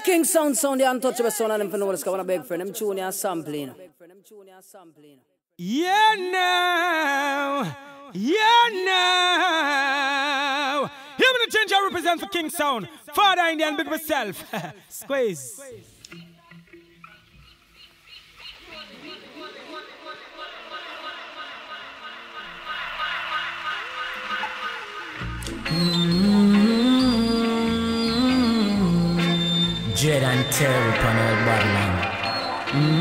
King Sound Sound, the untouchable sound, and them for know what's going on, beg friend. Them tune you sampling. Yeah, now. Yeah, now. Here with the change I represent for King Sound. Father Indian, big myself. Squeeze. Mm. Dread and terror upon our Babylon.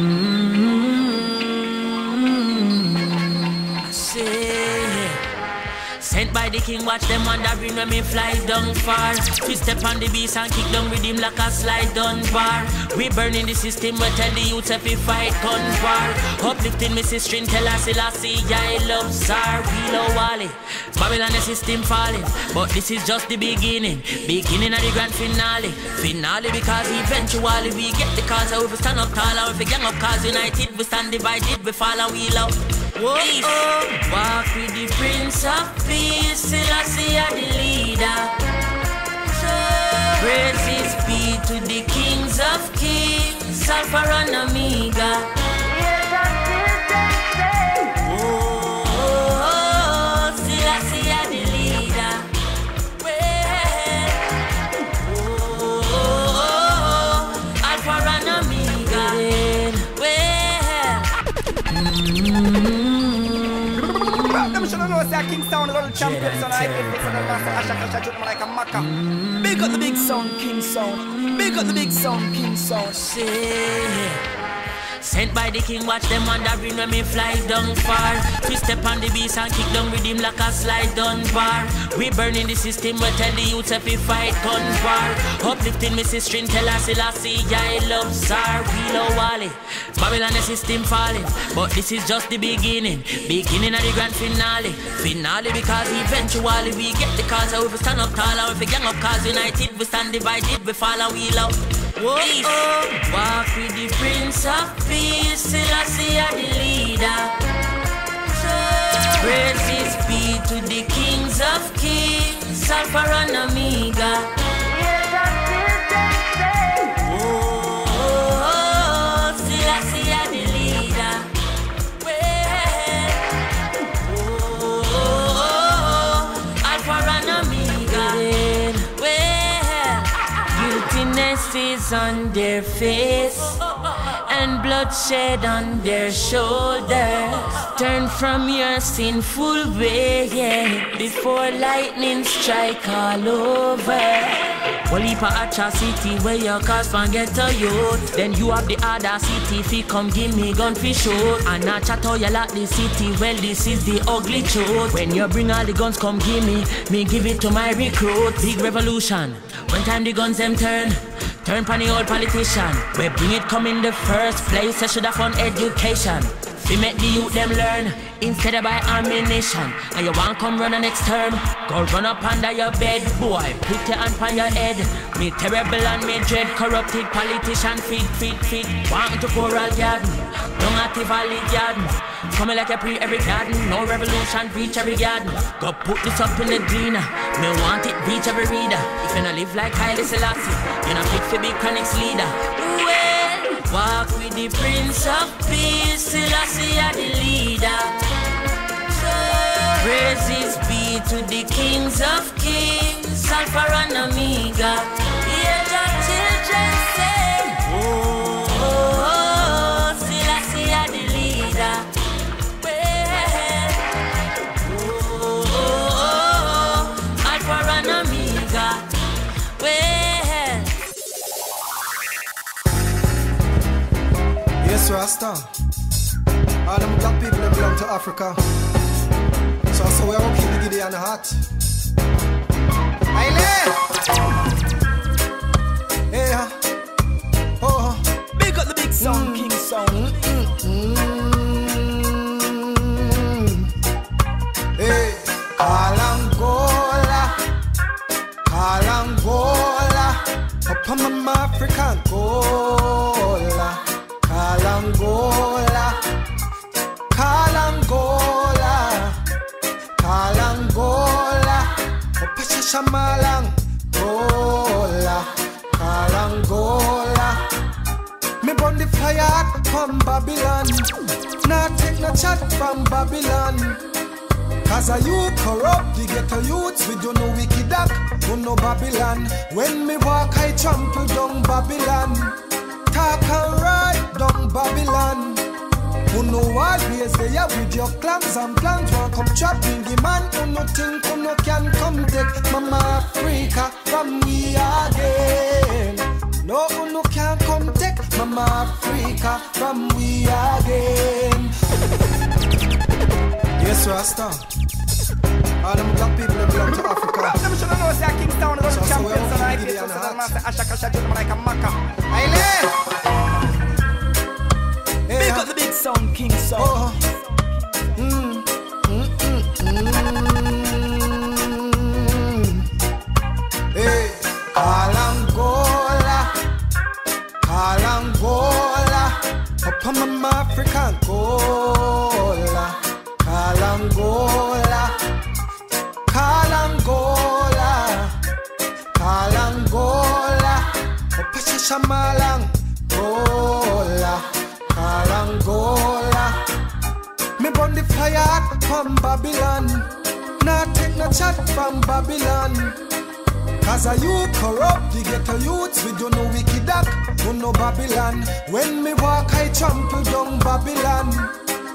By the king, watch them wandering when me fly down far. We step on the beast and kick down with him like a slide down bar. We burning the system, we tell the youth if we fight gun war. Uplifting me sister, tell us I see I love Sar. We love Wally. Babylon the system falling, but this is just the beginning. Beginning of the grand finale. Finale because eventually we get the cause. So We stand up tall and we gang up cause united. We stand divided, we fall and we love. Whoa, oh, walk with the Prince of Peace, Selassie are the leader. Praises be to the Kings of Kings, Alpha and Omega. Oh, the leader. Oh. Well, mm-hmm. Them should know say King Sound is all champions and I hate this and the master Asha Kasha treat them like a maca. Big up the big sound, King Sound. Big up the big sound, King Sound. say Sent by the king, watch them wandering when me fly down far. We step on the beast and kick down with him like a slide down bar. We burning the system, we tell the youth if we fight gun war. Uplifting me sister, tell us I see I love Sar. We love Wally. Babylon the system falling, but this is just the beginning. Beginning of the grand finale. Finale because eventually we get the cause. So we stand up tall if we gang up cause united, we stand divided, we fall and we love. Whoa, oh, walk with the Prince of Peace, Selassie are the leader. Praises be to the Kings of Kings, Alpha and Omega. On their face and bloodshed on their shoulders. Turn from your sinful way yeah, before lightning strike all over. Well, if a atrocity where your cause can get to you, then you have the audacity fi come give me gun fi shoot. And I chat how you like the city, well this is the ugly truth. When you bring all the guns, come give me, me give it to my recruit. Big revolution, when time the guns them turn. Turn pan the old politician. We bring it come in the first place. I should have fun education. We make the youth them learn instead of buy ammunition. And you want come run an next term? Go run up under your bed, boy. Put your hand on your head. Me terrible and me dread corrupted politician. Feed, feed, feed. Want to coral garden. Don't active valley garden. Coming like a pre every garden. No revolution, reach every garden. Go put this up in the gleaner. Me want it, reach every reader. If you not live like Haile Selassie, you not fit for big chronics leader. Well, walk with the Prince of Peace, Selassie are the leader. Praises be to the Kings of Kings, Alpha and Omega. Yes, Rasta. All them black people them belong to Africa. So I say we are keep the giddy and the hot. Hey, uh, oh, Big up the big sound, King Sound. mm, hey, Kalangola, Kalangola, up on my African Gola, Cause a you corrupt, the ghetto youths, we do no wicked act, do no Babylon. When me walk, I trample down Babylon. Talk and ride down Babylon. Who know always are with your clams and plans One come trapping the man who no think who no can come take Mama Africa from me again No who no can come take Mama Africa from we again Yes, Rasta All them black people that belong to Africa. Them should know say King Sound is the so champions we and I have to get give to the an master Ashaka Shajun like a maca. Aile Big up the big sound King sound oh, Cause a you corrupt, the ghetto youths, we do no wicked act, do no Babylon. When me walk, I trample down Babylon.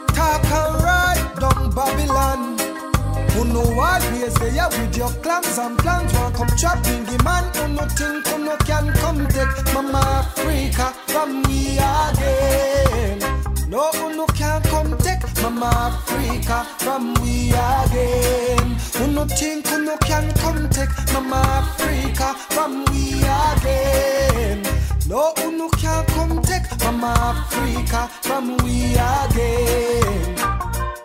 Talk and ride down Babylon. Who know always they are with your clams and plans One come trapping the man who no think who no can come take Mama Africa from me again No Mama Africa from we again Who no think who no can come take Mama Africa from we again No who no can come take Mama Africa from we again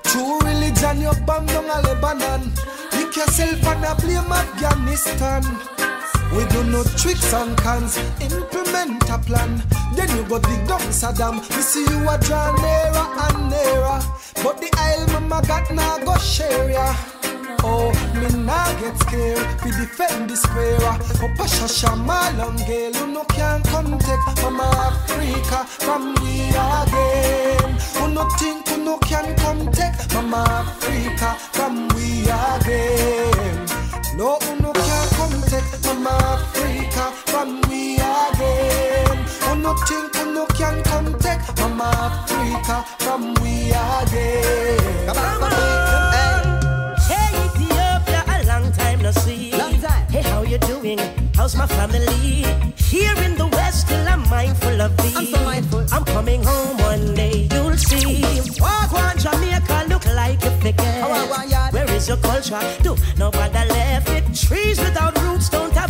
True religion, you bomb down a Lebanon. Lick yourself and a blame Afghanistan. We do no tricks and cons, implement a plan. Then you go dig down Saddam. We see you a draw nearer and nearer. But the Isle mama got now go share ya. Oh, me nah get scared. We defend the square. Oh, Pasha Shama girl, you no can come take Mama Africa from me again. Who no think who no can come take Mama Africa from we again. No, who no can Mama Africa from we again. Who oh, no think who no can come take Mama Africa from we again. Come on, hey. Hey Ethiopia, a long time no see. Long time. Hey, how you doing? How's my family? Here in the West, still I'm mindful of thee. I'm so mindful. I'm coming home one day, you'll see. Walk on Jamaica, look like you forget. Oh, want ya. Where is your culture? Do nobody left it? Trees without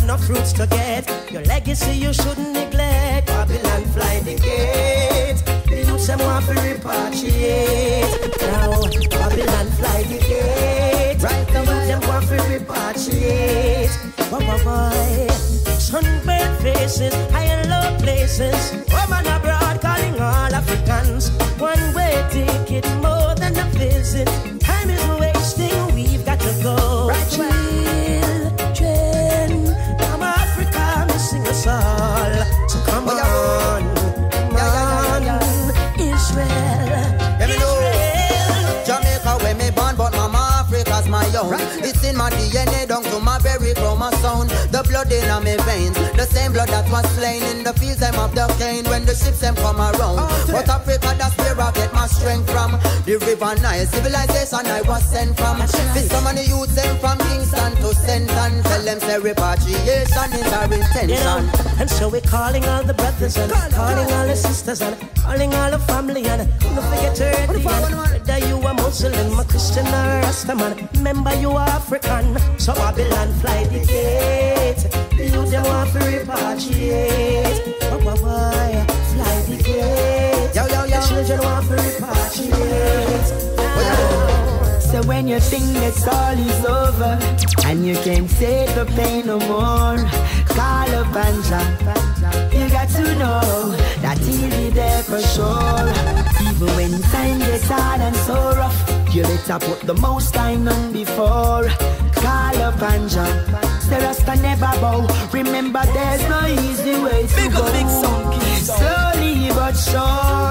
no fruits to get. Your legacy you shouldn't neglect. Babylon fly the gate. The youths them want to repatriate. Now Babylon fly the gate. Right the youths them want to repatriate. Boy, boy, boy. Sunburned faces, high and low places. Woman abroad calling all Africans. One way ticket more than a visit. In my DNA down to my very chromosome. The blood in my veins, the same blood that was slain in the fields them of the cane when the ships them come around. But Africa, that's where I get my strength from. The river Nile civilization I was sent from. This so many youths them from Kingston to Senton. Tell them say repatriation is our You know, and so we're calling all the brothers and calling all the sisters and calling all the family and don't forget to ready and whether you a Muslim, a Christian or a Rastaman, remember you are African. So Babylon fly the gate, you them want to repatriate. Why, why, why, fly the gate, Yo, yo, yo. the children want to repatriate. Now, So when you think that all is over and you can't take the pain no more, call up Banja. You got to know that he'll be there for sure. Even when time gets hard and so rough, you better put the most time on before. Call up Banja. The Rasta never bow. Remember, there's no easy way to Big go. the big sound. Slowly but sure.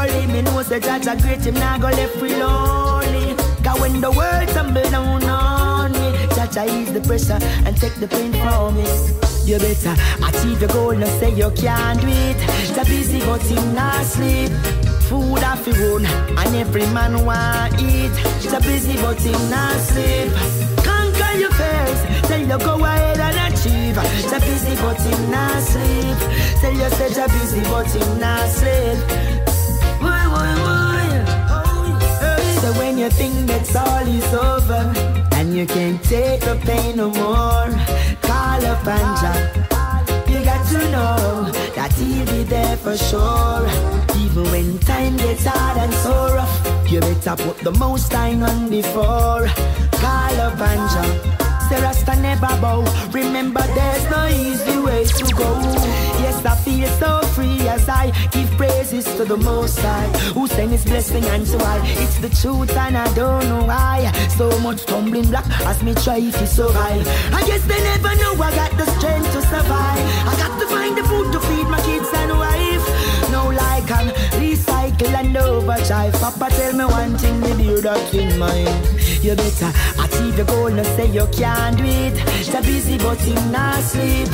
say Jaja great, him now go left we lonely. Cause when the world tumble down on me, Jaja ease the pressure and take the pain from me. You better achieve your goal, no say you can't do it. It's busy, but him not sleep. Food off your own, and every man want eat. It's busy, but him not sleep. Conquer your fears, tell you go ahead and achieve. It's busy, but him not sleep. Tell you say you're busy, but him not sleep. Why, why, why? So when you think that's all is over and you can't take the pain no more, call up and You got to know that he'll be there for sure. Even when time gets hard and so rough, you better put the most time on before. Call up and Say Rasta never bow. Remember, there's no easy way to go. Yes, I feel so free as I give praises to the Most High, who send His blessing and so I. It's the truth and I don't know why. So much tumbling block as me try to survive. I guess they never know I got the strength to survive. I got to find the food to feed my kids and wife. No like I'm recycle and overdrive. Papa tell me one thing, me do that in mind. You better achieve your goal, no say you can't do it. So busy but him not sleep.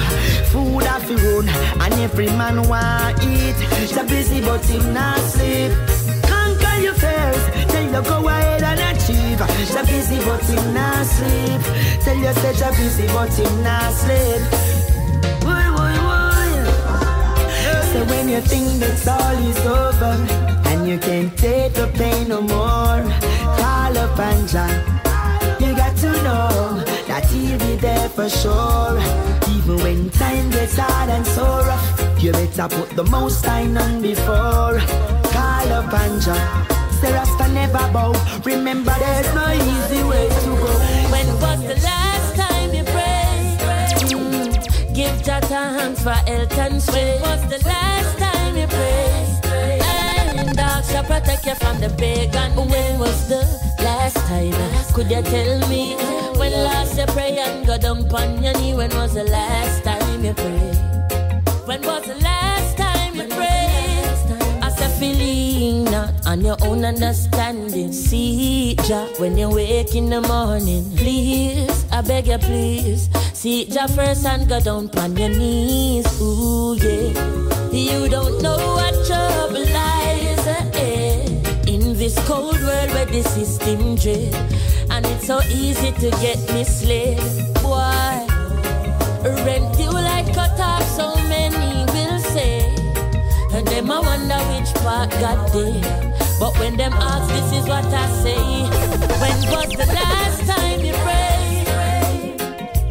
Food off your own and every man want eat. So busy but him not sleep. Conquer your fears, tell you go ahead and achieve. So busy but him not sleep. Tell you say so busy but him not sleep. So when you think that all is over and you can't take the pain no more, call up and Jah. You got to know that he'll be there for sure. Even when time gets hard and so rough, you better put the most time on before. Call up and Jah. Say Rasta never bow. Remember, there's no easy way to go. When was the last time you prayed? Give Jah thanks for health and strength. When was the last time protect you from the big and When was the last time? Could you tell me? When last you pray and go down on your knee? When was the last time you prayed? When was the last time you prayed? I said feeling not on your own understanding. See Jah when you wake in the morning. Please, I beg you, please. See Jah first and go down on your knees. Ooh yeah. You don't know what trouble lies this cold world where the system dread, and it's so easy to get misled. Why? Rent you like cut off, so many will say. And them I wonder which part got there. But when them ask, this is what I say. When was the last time you prayed?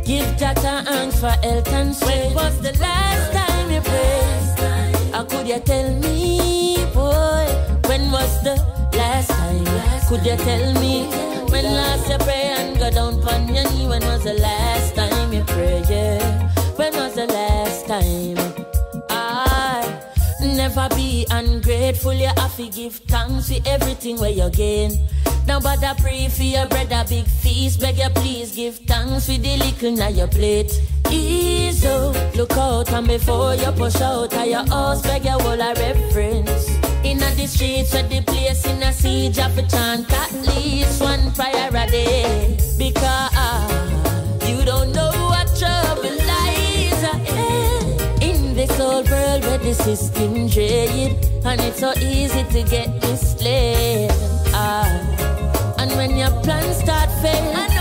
Give Jata thanks for health and strength. When was the last time you prayed? How could you tell me, boy? When was the? Could you tell me? When last you pray and go down on your knee? When was the last time you pray? Yeah. When was the last time? I never be ungrateful. You have to give thanks for everything where you gain. Now bother pray for your brother big feast. Beg you please give thanks for the little na your plate. Ease up, look out and before you push out of your house, beg you all a reference. In the streets where the place in a siege of a chant at least one prayer a day. Because you don't know what trouble lies ahead. In this old world where the system dread And it's so easy to get misled ah. And when your plans start fail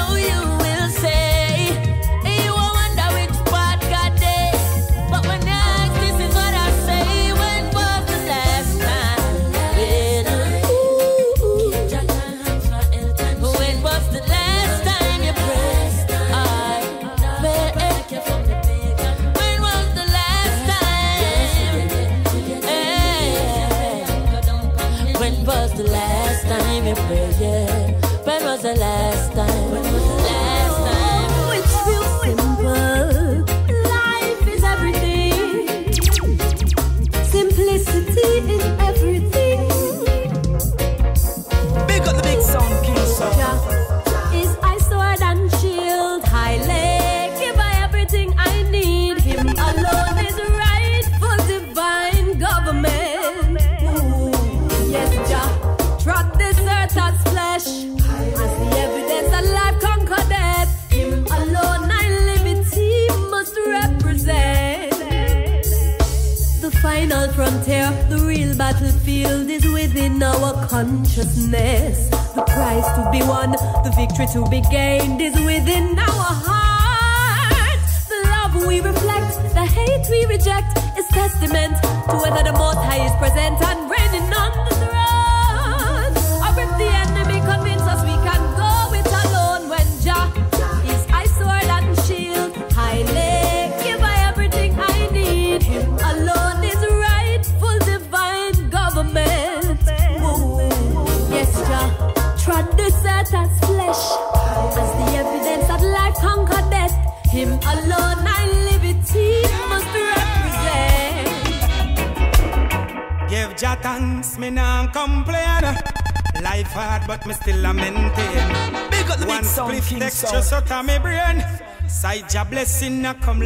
Jah blessing a come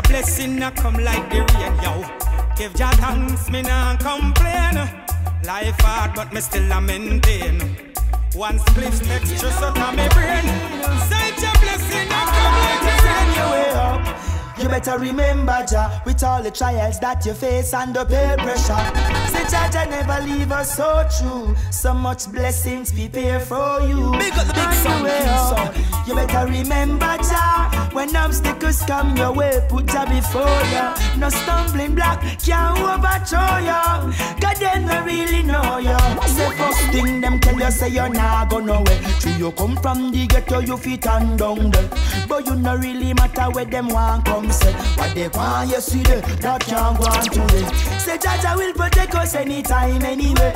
Jah blessing a come like the rain, yo. Give Jah thanks, me nah complain. Life hard, but me still a maintain. One spliff texture so to me brain. Side Jah blessing a come like the rain, yo. You better remember Jah with all the trials that you face and the peer pressure. Jah never leave us so true. So much blessings prepare for you. Big up the big On your sound, way King up. You better remember Jah when obstacles come your way. Put Jah before you. No stumbling block can overthrow you. God them no really know you. Say first thing them tell you say you're not go nowhere. True you come from the ghetto you fit and down there. But you no really matter where them want come say. What they want you see there, that can't go on today. Say Jaja will protect us anytime, anyway.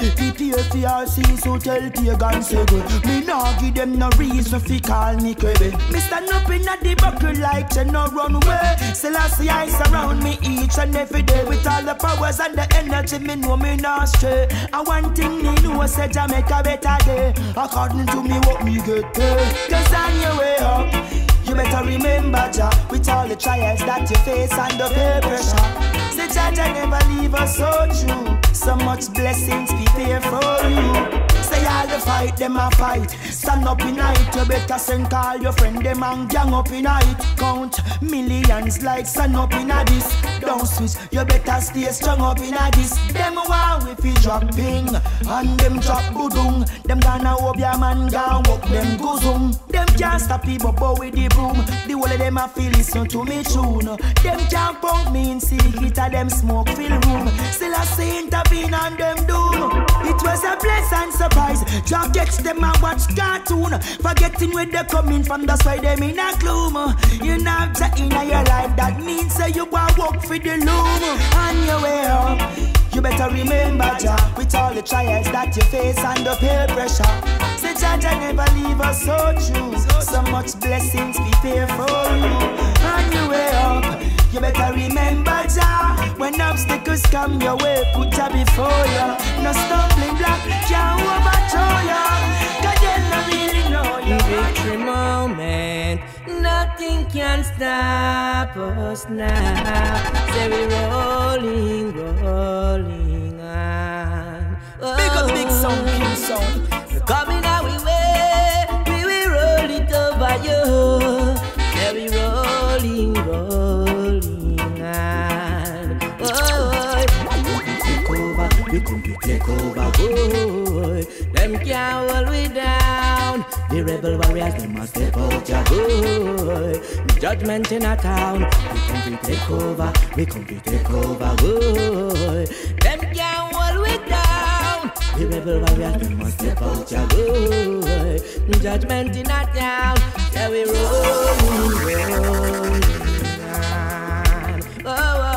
All sins, so tell pagan say go. Me nah give them no reason fi call me crabby. Me stand up in a the buckle like you no run away. Still I surround me each and every day with all the powers and the energy. Me know me not stray. And one thing me know say Jamaica better day. According to me what me get paid. Cause on your way up. You better remember Jah with all the trials that you face and the peer pressure. Say Jah Jah never leave us so true. So much blessings prepare for you. Say all the fight them a fight. Stand up in night. You better send call your friend them and gang up in night. Count millions like sun up in a this. Don't switch. You better stay strong up in a this. Them want we fi drop ping and them drop budung. Them gonna hope your man gone walk them guzum. Them can't stop people but with the broom. The whole of them a feel listen to me tune. Them can't punk me in secret them smoke fill room. Still I say intervene on them doom. Was a pleasant surprise. Jah catch them and watch cartoon. Forgetting where they coming from, that's why them in a gloom. You know in your life, that means say you go work for the loom. On your way up. You better remember Jah with all the trials that you face and the peer pressure. Say Jah Jah never leave us so true. So much blessings prepare for you. On your way up, you better remember Jah when obstacles come your way, put before ya. No stumbling block can overthrow ya. You really know ya. Victory moment, nothing can stop us now. Say we rolling, rolling on. Oh. Big up, big song, oh. king song. Coming our way, we will roll it over you. We come to take over, boy. Them can't hold we down. The rebel warriors, them must step out, ya boy. Judgment in a town. We come to take over, we come to take over, boy. Them can't hold we down. The rebel warriors, them must step out, ya boy. Judgment in a town. Yeah, we roll, roll, roll. Oh, oh.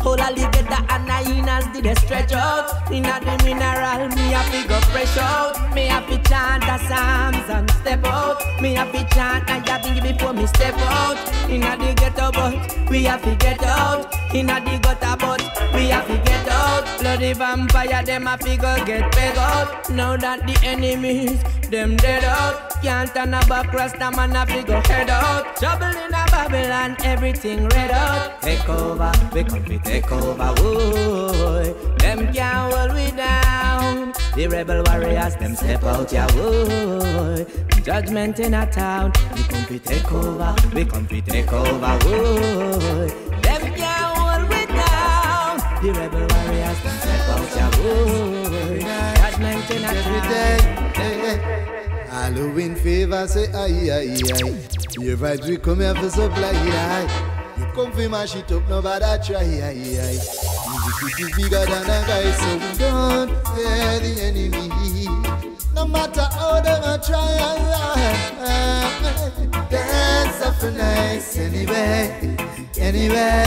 Hold a together and I in did they stretch out. Inna the mineral, me a fi go fresh out. Me a fi chant a psalms and step out. Me a fi chant a yabbing before me step out. Inna the ghetto but we a fi get out. Inna the gutter but we a fi get out. Bloody vampire them a fi go get peg out. Now that the enemies them dead out. Can't turn a back, Rasta man a fi go head out. Trouble in a Babylon, everything red out. Take over, we come take over, boy. Them can't hold we down. The rebel warriors, them step out, yeah, boy. Judgment in a town, we come to take over, we come to take over, boy. Them can't hold we down. The rebel warriors, them step out, yeah, boy. Judgment in a town. Halloween fever say aye aye aye. Your vibes we come here for supply aye. Come for mash it up, nobody try aye aye. Music is bigger than a guy, so we don't fear the enemy. No matter how them a try. Dance up nice anyway, anyway.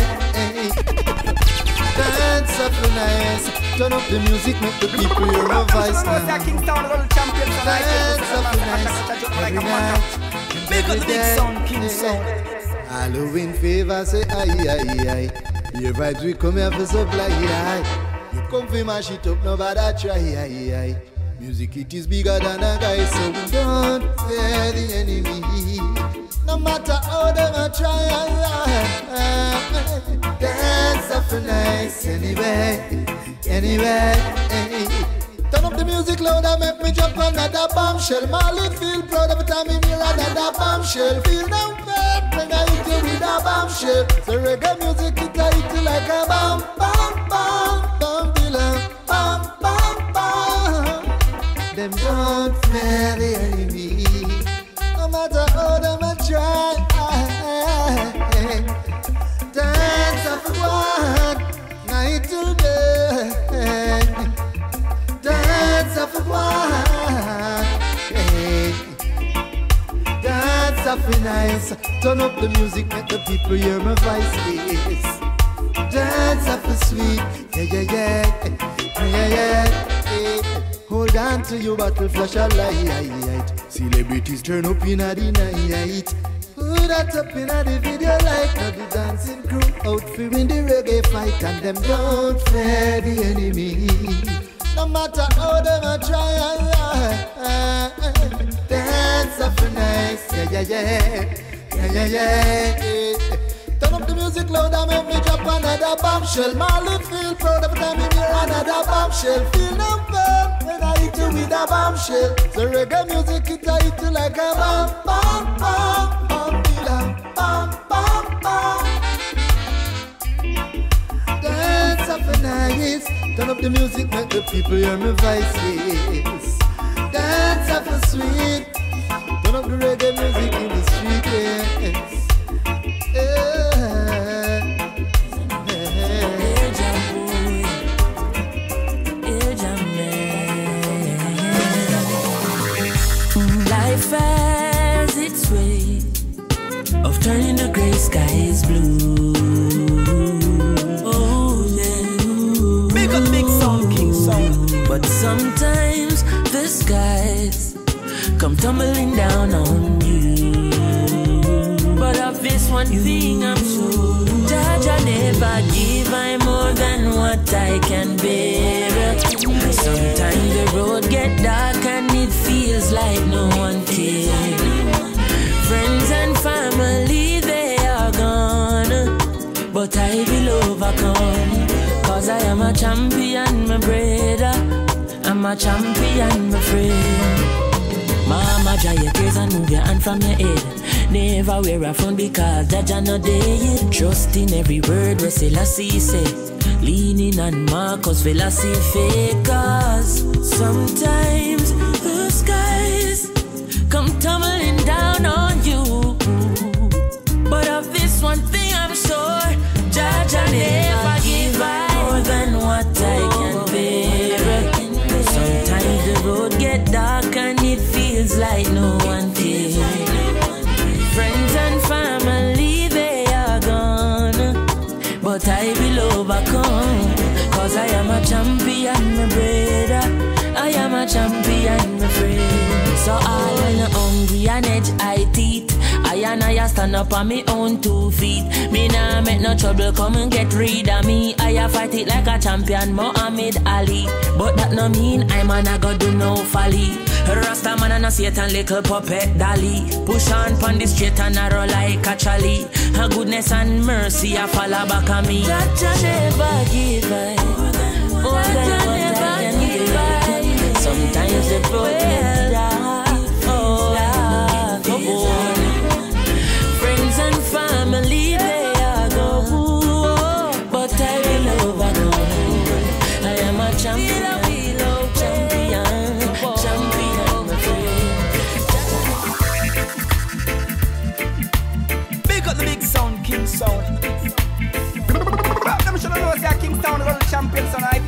Dance up nice. Turn up the music, make the people hear my voice now. Dance up nice. Every night. Big up Halloween fever say aye aye aye. Your vibes we come here for supply aye. You come for mash it up, nobody try aye aye. Music it is bigger than a guy, so don't fear the enemy. No matter how them a try, dance up nice anyway, anyway. The music louder, make me jump another bombshell. Marley feel proud every time me hear another bombshell. Feel no pain when I hit you with a bombshell. So reggae music it I hit you like a bomb, bomb, bomb, bomb, bomb, bomb, bomb, bomb. Them don't fear the enemy, no matter how them a try. Dance of one night till one. Dance of nice. Turn up the music, let the people hear my voice. Dance up, sweet. Yeah, yeah, yeah. Yeah, yeah. Hold on to your battle flash a light. Celebrities turn up in a night. Put that up in a the video like now the dancing crew out for the reggae fight and them don't fear the enemy. No matter how them a try, eh, eh, eh, dance up nice, yeah yeah yeah, yeah yeah yeah. Turn up the music loud and make me drop another bombshell. Marley feel proud every time you hear another bombshell. Feel no pain when I hit you with a bombshell. So reggae music it I hit you like a bomb, bomb, bomb, bomb, bomb, bomb, bomb, bomb. Dance up nice. Turn up the music, make the people hear my voices. Dance up and sweet. Turn up the reggae music in the street, yes. Life has its way of turning the gray skies blue. Sometimes the skies come tumbling down on you. But of this one thing I'm sure, I never give I more than what I can bear. And sometimes the road get dark and it feels like no one cares. Friends and family, they are gone. But I will overcome. Cause I am a champion, my brother. A champion, my friend. Mama, dry your tears and move your hand from your head. Never wear a phone because that you're not there yet. Trust in every word where Selassie say. Leaning on Marcus philosophy Cause sometimes champion my brother. I am a champion my friend. So all when I'm hungry and edge I teeth. I and I stand up on me own two feet. Me nah make no trouble come and get rid of me. I fight it like a champion Muhammad Ali. But that no mean I'm an I go do no folly. Rasta man and a Satan little puppet dolly Push on pon the straight and narrow like a trolley. Her goodness and mercy I follow back on me. Jaja never give up Sometimes the road get dark Oh, boy Friends and family they are go But I will overcome I am a champion sound. Them should know say King Sound is the champion son. I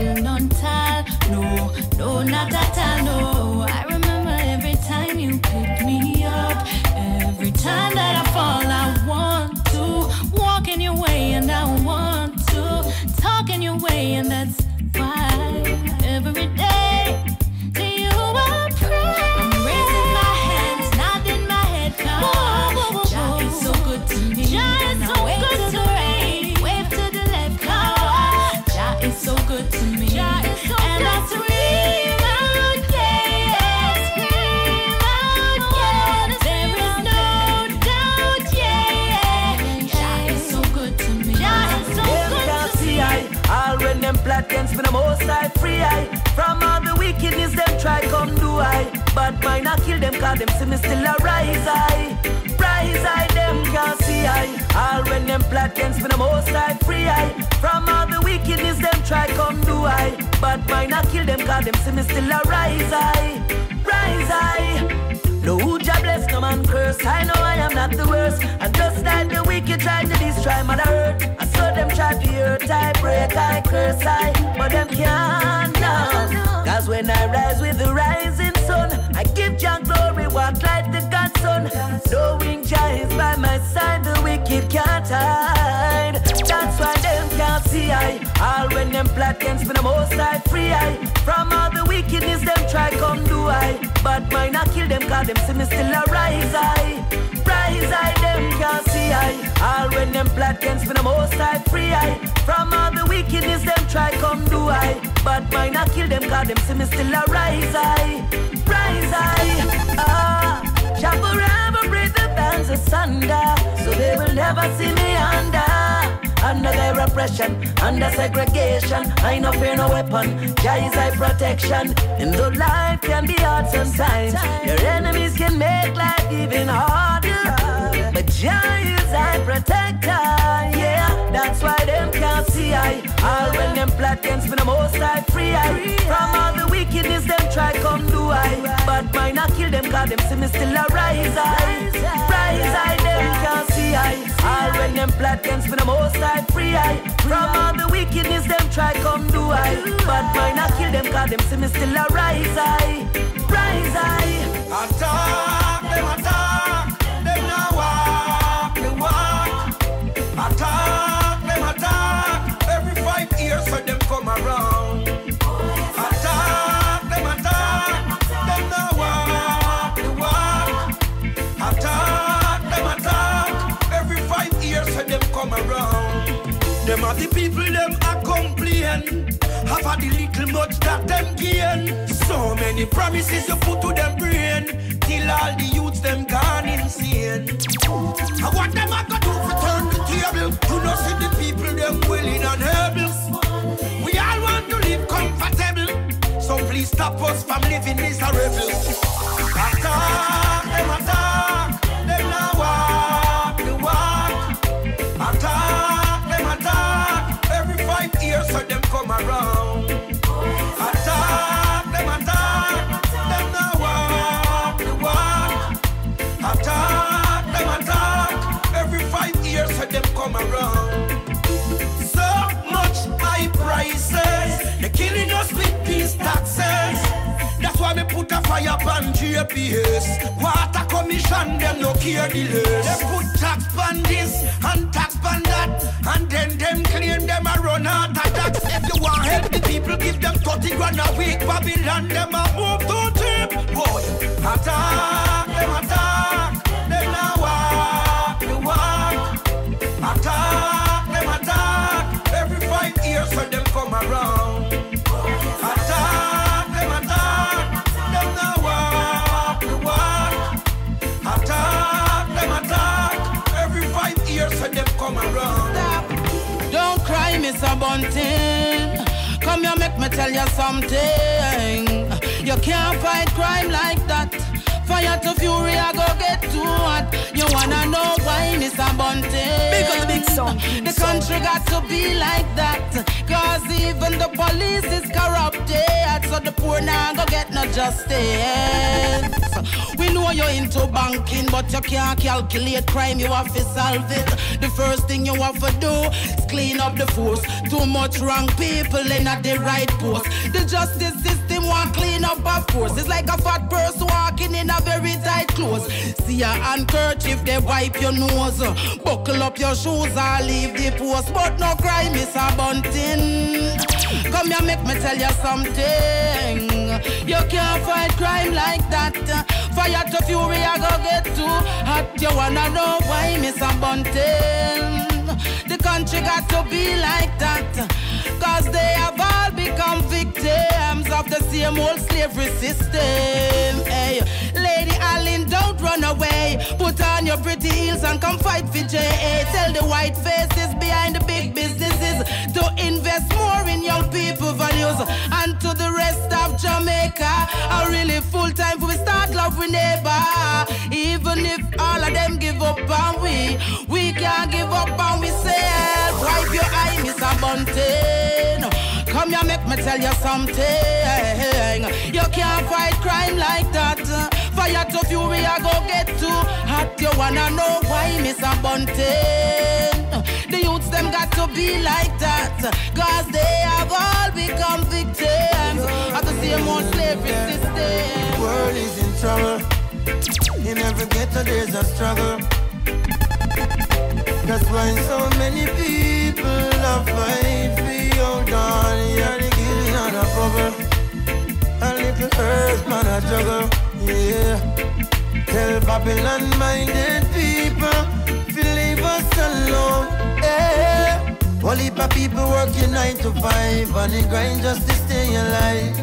still, none tall. No, no, not at all, no. I remember every time you pick me up, every time that I fall, I want to walk in your way, and I want to talk in your way, and that's why every against me, the most I free I From all the wickedness them try come do I But mine I kill them cause them see me still a rise I Rise I, them can't see I. All when them plot against me, the most I free I From all the wickedness them try come do I But mine I kill them cause them see me still a rise I Rise I no who Jah bless, no man curse. I know I am not the worst. And just like the wicked try to destroy Mother Earth, I saw them try to hurt, I break, I curse, I, but them can't now. Cause when I rise with the rising sun, I give Jah glory, walk like the Godson. Knowing Jah is by my side, the wicked can't hide. That's why see I. All when them plot against me, the most I free I. From all the wickedness them try come do I. But mine I kill them cause them see me still a rise I. Rise I, them can't see I. All when them plot against me, the most I free I. From all the wickedness, them try come do I. But mine I kill them, cause them see me still a rise I. Rise I. Ah, Jah forever break the bands asunder. So they will never see me under. Under their repression, under segregation. I no fear no weapon. Jah is thy protection. In the life can be hard sometimes. Your enemies can make life even harder. But Jah is thy protector. Yeah, that's why them can't see I. All when them plot against me, the most I free I. From all the wickedness, them try come do I. But mine I kill them, cause them see me still a rise I. Rise I, come do I. Kill them, cause them see me still a rise I. Rise I. Attack, them attack, them now walk the walk. Attack, them attack, every five years so them come around. Attack, them attack, them now walk the walk. Attack, them attack, every five years so them come around. Them are the people them a complain. Have had the little much that them gain. So many promises you put to them brain. Till all the youths them gone insane. And what them go do for turn the table? To not see the people them willing and able. We all want to live comfortable. So please stop us from living miserable. Attack, them attack, them now walk the walk. Attack, them attack, every five years so them come around. Put a fire upon JPS. Water commission, them no care the less. They put tax on this and tax on that. And then them claim them a run out of tax. If you want help the people, give them 30 grand a week. Babylon, them a move to trip. Boy, attack, Miss Bunting. Come here, make me tell you something. You can't fight crime like that. Fire to fury, I go get too hot. You wanna know why, Miss Bunting? The big song, The country got to be like that. Cause even the police is corrupted. So the poor now go get no justice. We know you're into banking, but you can't calculate crime. You have to solve it. The first thing you have to do is clean up the force. Too much wrong people in at the right post. The justice system want clean up, of course. It's like a fat person walking in a very tight clothes. See a handkerchief, they wipe your nose. Buckle up your shoes, I leave the post. But no crime is a bunting. Come here, make me tell you something. You can't fight crime like that. Fire to fury, I go get too hot. You wanna know why, Miss Bunting? The country got to be like that. Cause they have all become victims of the same old slavery system. Hey, Lady Allen, don't run away. Put on your pretty heels and come fight for JA. Tell the white faces behind the big businesses to invest more in young people values. And to the rest of Jamaica, a really full time we start love with neighbor. Even if all of them give up on we, we can't give up on we say, wipe your eye, Miss Bunting. Come here, make me tell you something. You can't fight crime like that. Fire to fury, I go get too hot. You wanna know why, Miss Bunting? The youths them got to be like that. Cause they have all become victims of the same old slavery system. world is in trouble. In every ghetto there's a struggle. That's why so many people are fight darling. You're the guilty on a. A little earth man a juggle. Yeah. Tell Babylon minded people. Feel leave us alone. Yeah. All heap people working nine to five and they grind just to stay alive.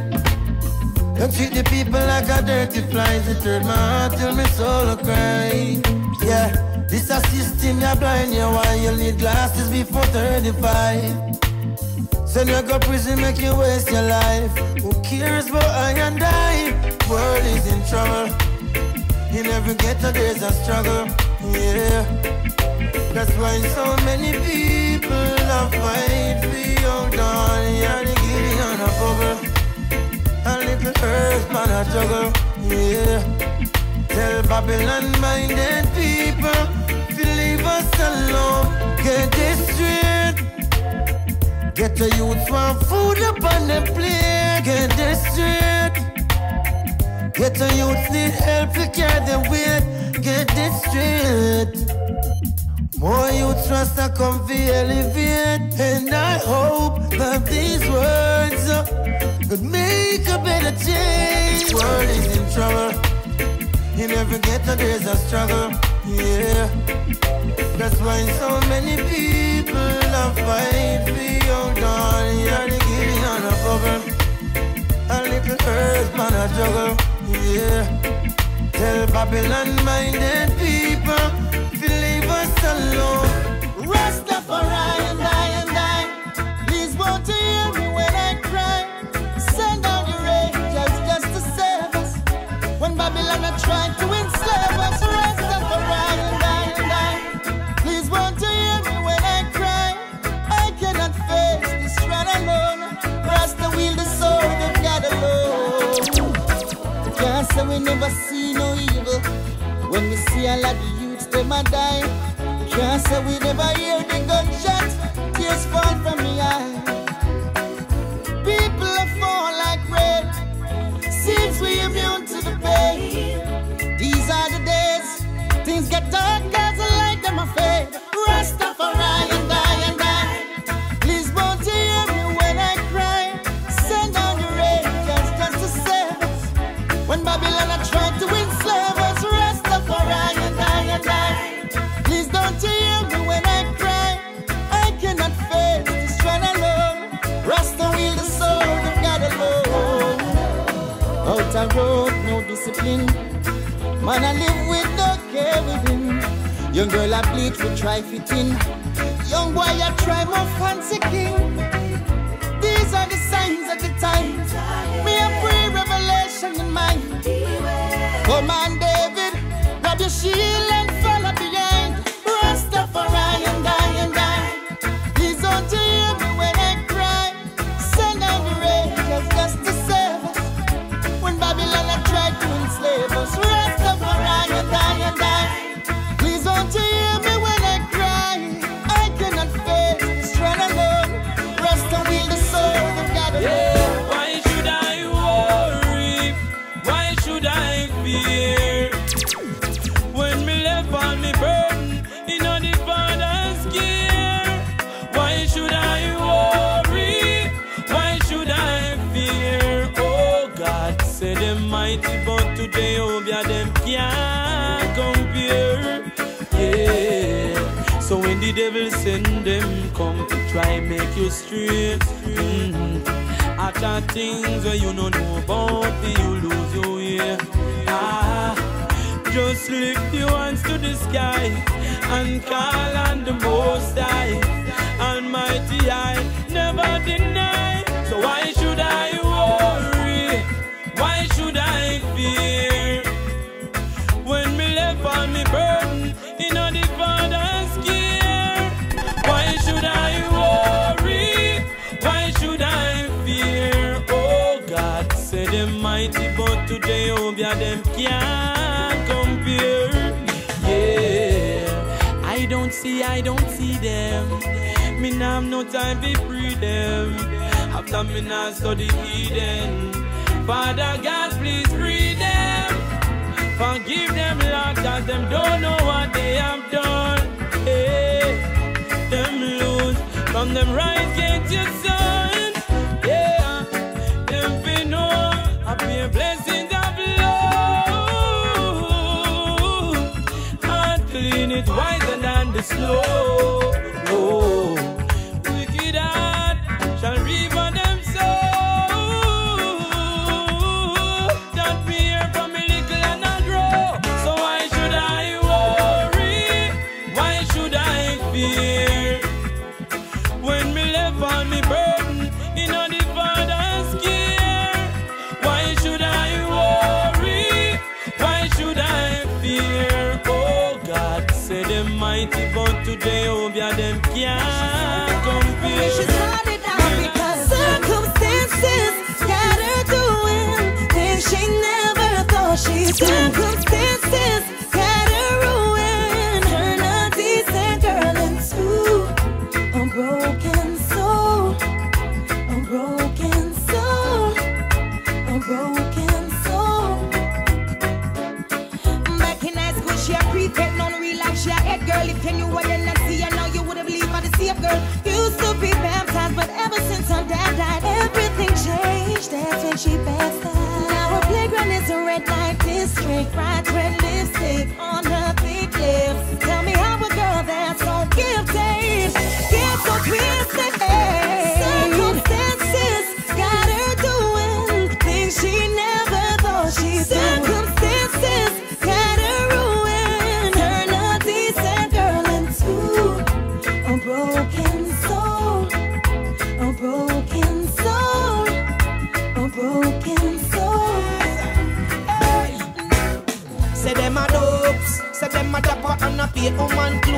Don't treat the people like a dirty flies. It hurt my heart till my soul cry. Yeah, this a system you blind you why you need glasses before 35. Send you go prison, make you waste your life. Who cares about I and I? World is in trouble. In every ghetto there's a struggle. Yeah. That's why so many people are fight for your down. You're the giddy on a bubble. A little earth man a juggle. Yeah. Tell Babylon minded people to leave us alone. Get this straight. Get the youth want food up on the plate. Get this straight. Get the youth need help to carry the weight. Get this straight. More youth trust to come for elevate. And I hope that these words uh, could make a better change. World is in trouble. In every ghetto there's a struggle. Yeah. That's why so many people are fight for your dawn. You're the giddy on a bubble. A little earth man a juggle. Yeah. Tell Babylon minded people to leave us alone. Rastafari and I and I. Please won't you hear me say we never see no evil. When we see a lot of youths, them a die. Can't say we never hear the gunshot. Tears fall from me eye. Discipline. Man, I live with no care within. Young girl, I bleed for try fitting. Young boy, I try more fancy king. These are the signs of the times. Me a free revelation in mind. Come on, David, grab your shield try make you straight. Mm. After things where you don't know about, you lose your way. Ah, just lift your hands to the sky and call on the Most High. Almighty, I never deny. So why should I Jehovah them can't compare. Yeah, I don't see, I don't see them. Me nah have no time to free them. After me nah study Eden. Father God, please free them. Forgive them, Lord, cause them don't know what they have done. Hey, them lose from them rise against your son. Yeah, them be know I be blessings of slow. Today over them can't compare. She started out because circumstances got her doing things she never thought she'd do.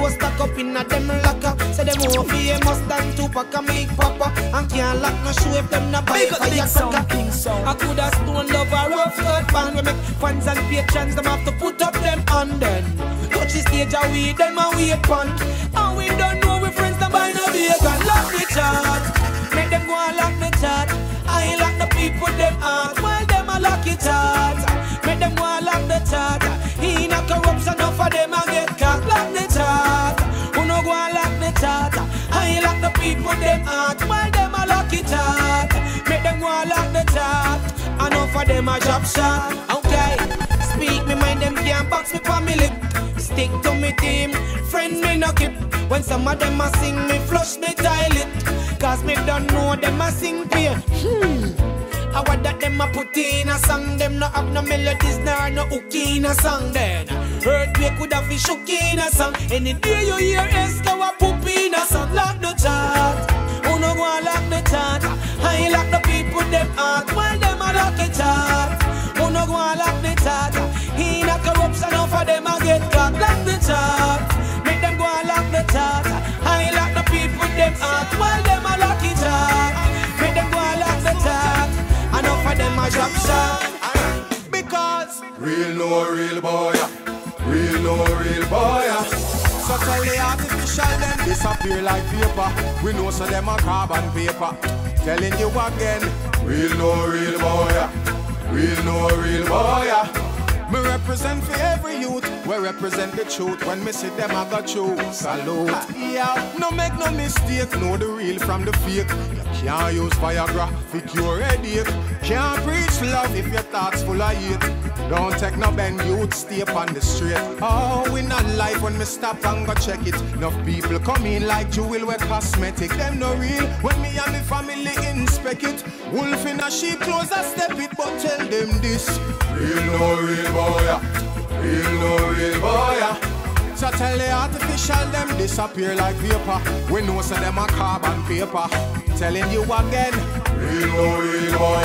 Woman stack up in a them locker. Say them more famous than Tupac and Big Papa and can't lock no show if them no buy Big up the big sound, King Sound. I could have stone love a rough cut band we make fans and patrons them have to put up them on then. Touch the stage and we them a wait pon. And we don't know we friends them buy no vegan. Lock the chart, make them go and lock the chart. I lock the people them heart while them a lock it out. Make them go and lock the chart. He not corruption enough of them a people them heart while them a lock it out. Make them go and lock the chart. Enough of them a drop shot. Okay, speak me mind them can't box me for me lip. Stick to me team, friend me no keep. When some of them a sing me flush me toilet. Cause me don't know them a sing pain. Hmm. I what that them a put in a song Them no have no melodies nor no hook in a song then Earthquake could have been shook in a song Any day you hear Esco a poop in a song Lock the chart Who no go and lock the chart I lock the people them heart. While them a lock the chart Who no go and lock the chart He not corruption enough for them a get caught. Lock the chart Make them go and lock the chart I lock the people them heart. While them a lock the chart Make them go and lock the chart Enough of them a drop shot. Because Real no real boy, real no real boy. So tell the artificial them disappear like paper. We know so them a carbon paper. Telling you again, Real no real boy, real no real boy. me represent for every youth. We represent the truth. When me see them, I got choose. Salute. Yeah, no make no mistake. Know the real from the fake. Can't use Viagra for cure headache. Can't preach love if your thoughts full of hate. Don't take no bend, youth stay on the straight. Oh, we not life when me stop and go check it. Enough people come in like jewel with cosmetic. Them no real when me and me family inspect it. Wolf in a sheep clothes, I step it, but tell them this. Real no real boy, real no real boy. So tell the artificial them disappear like vapor. We know so them a carbon paper. Telling you again, real no real boy,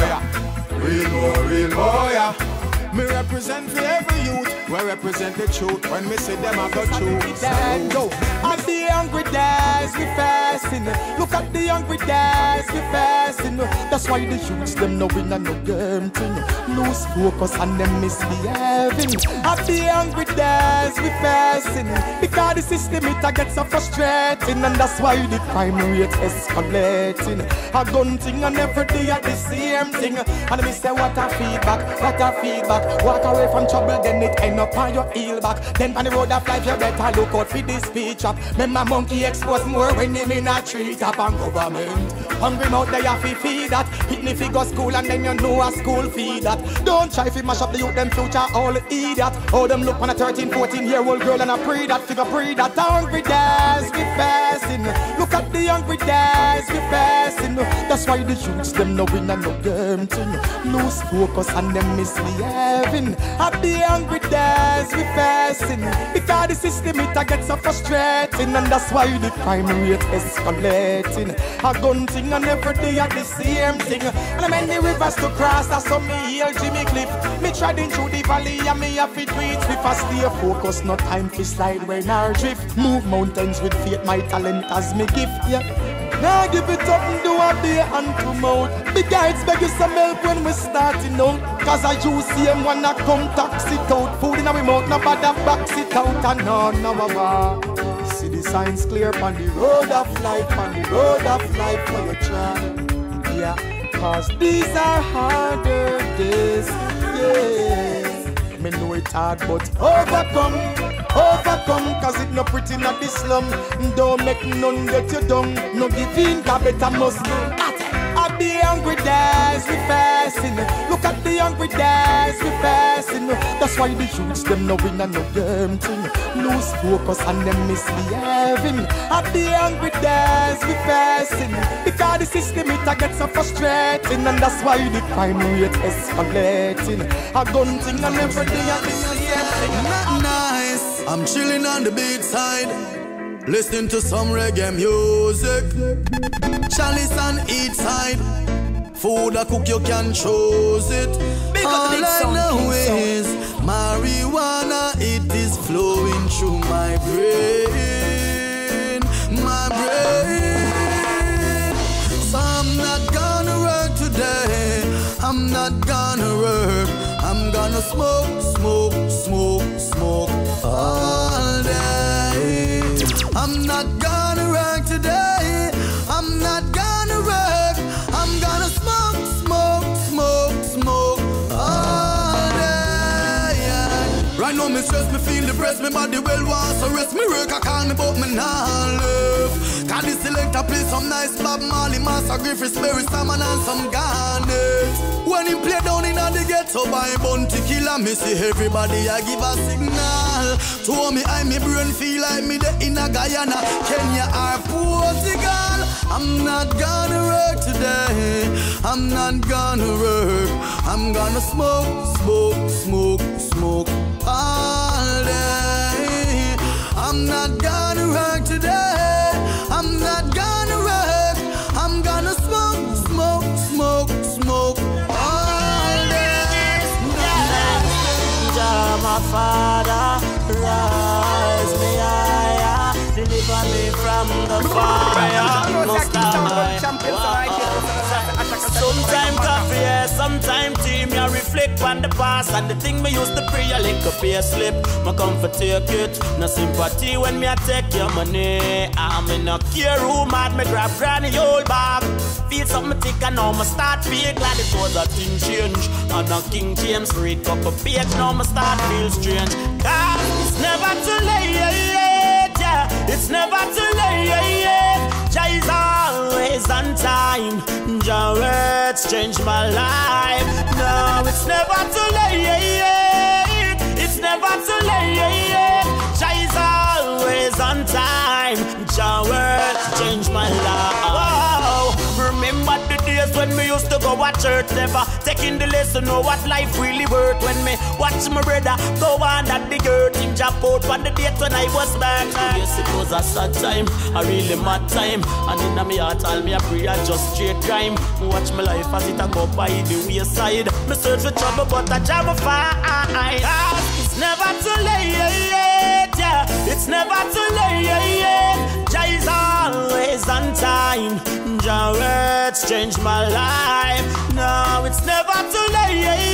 real no real boy. Me represent for every youth. We represent the truth. When we see them, I go choose. Go. At the hungry days we fasting. Look at the hungry days we fasting. That's why the youths them no win and no game thing. Lose focus and them misbehaving. At the hungry days we fasting. Because the system it a get so frustrating and that's why the crime rate escalating. A gun thing and every day at the same thing. And me say what a feedback, what a feedback. Walk away from trouble, then it end up on your heel back. Then on the road of life, you better look out for this speech up. Remember monkey expose more when him in a tree top and government. Hungry mouth they have to feed that. Pitney me go school and then you know a school feed that. Don't try fi mash up the youth them future all idiot. Oh them look on a 13, 14 year old girl and a pre that figure pre that hungry days we passing. Look at the hungry days we passing. That's why the youths them no win and no game. Lose focus and them misbehaving. At the hungry days we passing. Because the system it a get so frustrating and that's why the crime rate escalating. A gun thing and every day at the same thing. And many rivers to cross, that's some me heal Jimmy Cliff. Me treading through the valley and me have it if I stay focused. No time to slide when I drift. Move mountains with faith, my talent as me gift. Yeah. Now give it up and do a beer and come out. Big guys beg you some help when we starting out. Cause I use him when I come tax it out. Food in our mouth, no bother box it out. And no, no, no. See the signs clear on the road of life, on the road of life for your child. Yeah, cause these are harder days. Yeah. Me know it hard, but overcome, overcome, cause it no pretty not the slum. Don't make none get you down. No give in, cause better know. At the hungry days we fasting. Look at the hungry days we fasting. That's why the youths them no win and no game thing. Lose focus and them misbehaving. At the hungry days we fasting. Because the system it a get so frustrating and that's why the crime rate escalating. A gun thing and every Not nice. I'm chilling on the beach side. Listening to some reggae music. Chalice and eat side. Food I cook, you can choose it. Big All big I know is marijuana, it is flowing through my brain. My brain. So I'm not gonna work today. I'm not gonna work. Gonna smoke, smoke, smoke, smoke all day. I'm not gonna work today. Stress, me feel depressed, me body well wants to rest. Me work, I me, but me not love. Can this select a play some nice Bob Marley, Master Griffith, Sperry, Salmon, and some garnets. When him play down in the ghetto by Bounty Killer, me see everybody I give a signal. To me, I me brain feel like me the in a Guyana, Kenya or Portugal. I'm not gonna work today. I'm not gonna work. I'm gonna smoke, smoke, smoke, smoke all day. I'm not gonna work today. I'm not gonna work. I'm gonna smoke, smoke, smoke, smoke all day. Jah, my Father, rise me higher, deliver me from the fire. Most high. Reflect on the past and the thing me used to pray, a lick up pay slip. My comfort take it, no sympathy when me I take your money. I'm in a care room, mad me grab granny old bag. Feel something thick and now me start feel glad it was a thing change. And a King James read up a page, now me start feel strange. Cause it's never too late, yeah. It's never too late. Jah is always on time. Jah words change my life. No, it's never too late. It's never too late. When me used to go to church, never taking the lesson, know what life really worth. When me watch my brother go on that the earth, him jump out on the date when I was back. Yes, it was a sad time, a really mad time. And in my heart, all me a pray, I just straight crime. Watch my life as it a go by the wayside. Me search for trouble, but I jam a find. It's never too late, yeah. It's never too late. yeah, always on time. Your words change my life. No, it's never too late.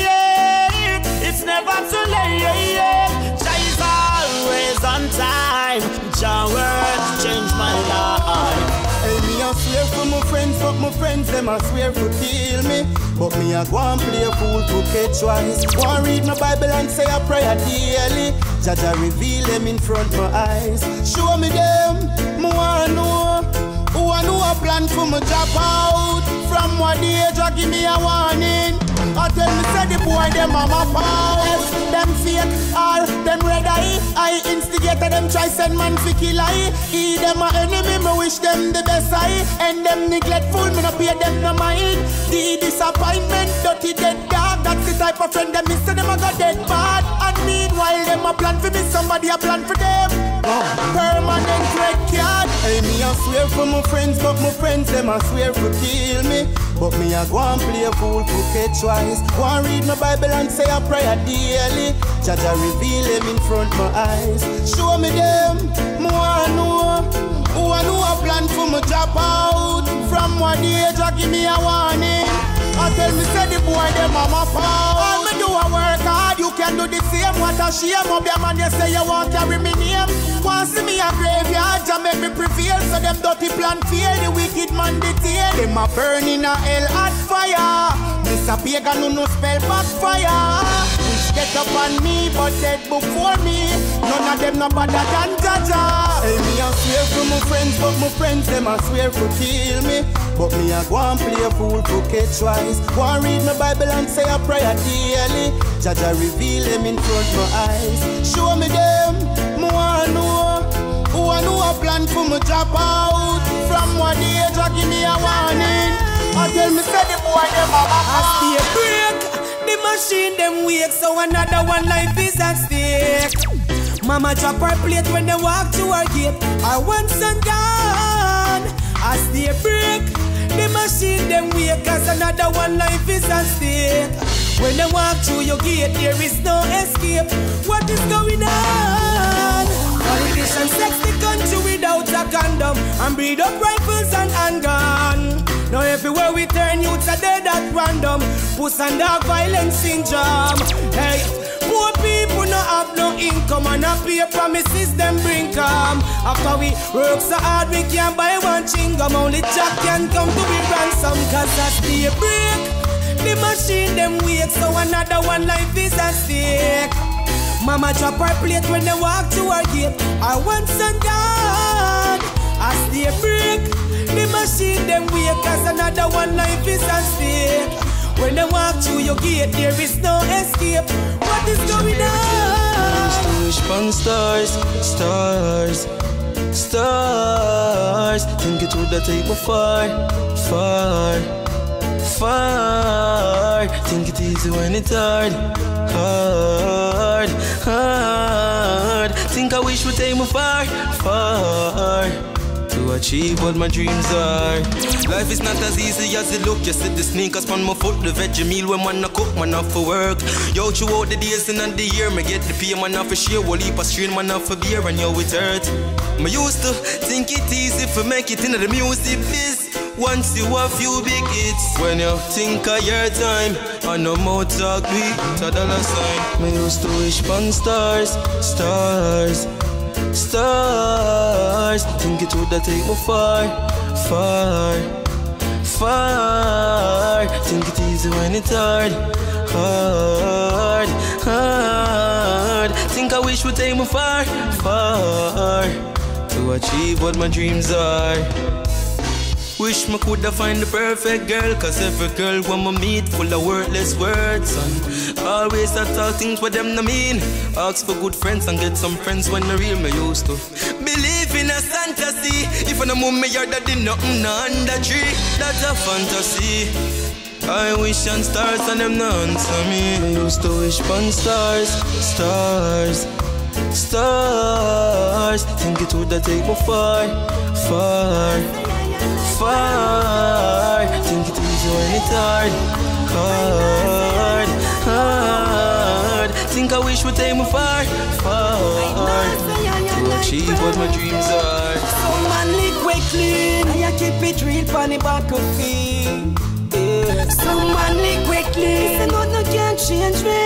My a my friends, my them a swear to kill me. But me a go and play a fool to catch wise. Go and read my Bible and say a prayer daily. Jaja reveal them in front of my eyes. Show me them, me wanna know. Who I know a plan for me drop out From what the age I give me a warning I tell me say the boy them a my powers Them fake all them red eye. I instigated them try send man fi kill I He them a enemy me wish them the best I And them neglectful me no pay them no mind. The disappointment dirty dead dog. That's the type of friend them miss them a go dead bad. And meanwhile them a plan for me somebody a plan for them. Permanent record Hey me a swear for my friends but my friends them a swear for kill me But me a go and play a fool to catch wise. Go and read my Bible and say a prayer daily. Jaja reveal them in front my eyes. Show me them, me wanna know. Who I know a plan for me drop out? From the age I give me a warning. I tell me say the boy them a my power All me do a work You can do the same. What a shame. Up your man you say you want carry me name. Want see me a graveyard To make me prevail. So them dirty plan fail The wicked man detail. Them a burn in a hell hot fire. Mr. Pagan who no spell backfire get up on me But dead before me. None of them no better than Jaja. Hey me a swear for my friends But my friends them a swear for kill me. But me I go and play a fool for catch wise. Go and read my Bible and say a prayer daily. Jaja reveal them in front my eyes. Show me them, wanna know. Who I know a plan for me drop out? From what the age I give me a warning. I tell me say the boy them a As they break, the machine them wake So another one life is at stake. Mama drop her plate when they walk to her gate. I want son gone As they break, the machine them wake Cause another one life is at stake. When they walk through your gate There is no escape. What is going on? Politicians sex the country without a condom And breed up rifles and handgun Now everywhere we turn youths are dead at random. Puss and dog violence syndrome Hey, poor people no have no income And a pay promises them bring come After we work so hard we can't buy one chingum Only Jack can come to be ransom Cause as they break The machine them wake So another one life is at stake. Mama drop her plate when they walk to her gate. I want son God. As they break, the machine them. Cause another one life is at stake. When they walk through your gate, there is no escape. What is going on? Wish upon stars, stars, stars. Think it would take me far, far, far. Think it easy when it's hard, hard, hard. Think I wish would take me far, far. Achieve what my dreams are. Life is not as easy as it look. You see the sneakers on my foot, the veggie meal when man a cook, man off for work. Yo, throughout the days and the year, me get the pay, man off for share. Whole heap of strain, man off for beer, and yo, it hurt. Me used to think it easy for make it into the music biz. Once you have few big hits, when you think of your time, I no more talk big to dollar sign. Me used to wish upon stars, stars, stars. Think it would take me far, far, far. Think it easy when it's hard, hard, hard. Think I wish would take me far, far to achieve what my dreams are. Wish me coulda find the perfect girl Cause every girl want me meet full of worthless words And always I talk things what them no mean. Ask for good friends and get some friends when the real me used to. Believe in a fantasy. If I no move me yard that did nothing no under tree. That's a fantasy. I wish on stars and them no answer me. I used to wish on stars, stars, stars. Think it woulda take me far, far far. Think it easy when it's hard, hard, hard. Think I wish we'd take me far, far to achieve what my dreams are. Some man liquid clean, and you keep it real on the back of feet. Yeah. Some man liquid clean, say no, no can't change me.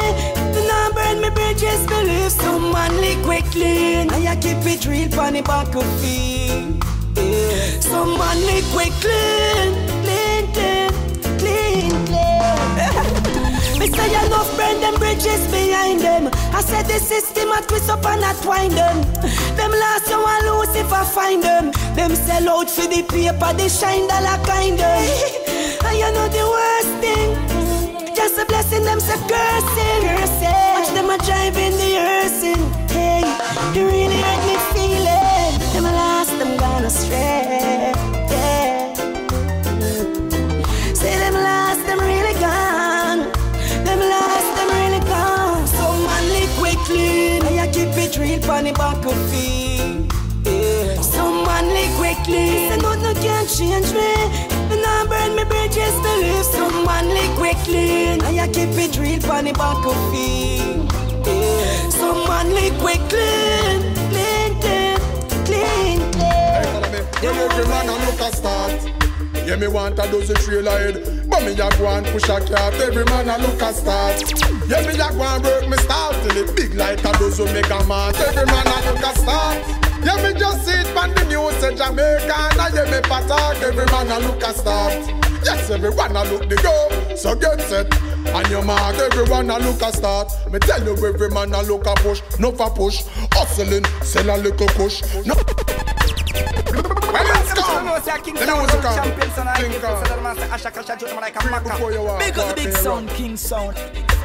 Do not burn me bridges, believe. Some man liquid clean, and you keep it real on the back of feet. Yeah. Some man make way clean, clean, clean, clean, clean. me say enough burn them bridges behind them. I said the system a twist up and a twine them. Them last you want lose if I find them. Them sell out for the paper, they shine dollar kind them. and you know the worst thing just a blessing, them say cursing. Watch them a drive in the hearse. Hey, you really hurt me feel astray. Them last, them really gone. Them last, them really gone. So manly quickly. Now you keep it real funny back of feet. Yeah. So manly quickly. Say no, no can't change me. And now burn me bridges to live. So manly quickly. Now you keep it real funny back of feet. Yeah. So manly quickly. Clean, When every man a look a start. Yeah, me want a dozen trailer head But me a go and push a cat Every man a look a start. Yeah, me a go and work me start Till it big like a dozen mega mart Every man a look a start. Yeah, me just see it on the news Say Jamaica And I hear me patak Every man a look a start. Yes, everyone a look the go. So get set on your mark, everyone a look a start. Me tell you, every man a look a push, no for push. Hustling, sell a little push. No. Big up the big sound, King Sound.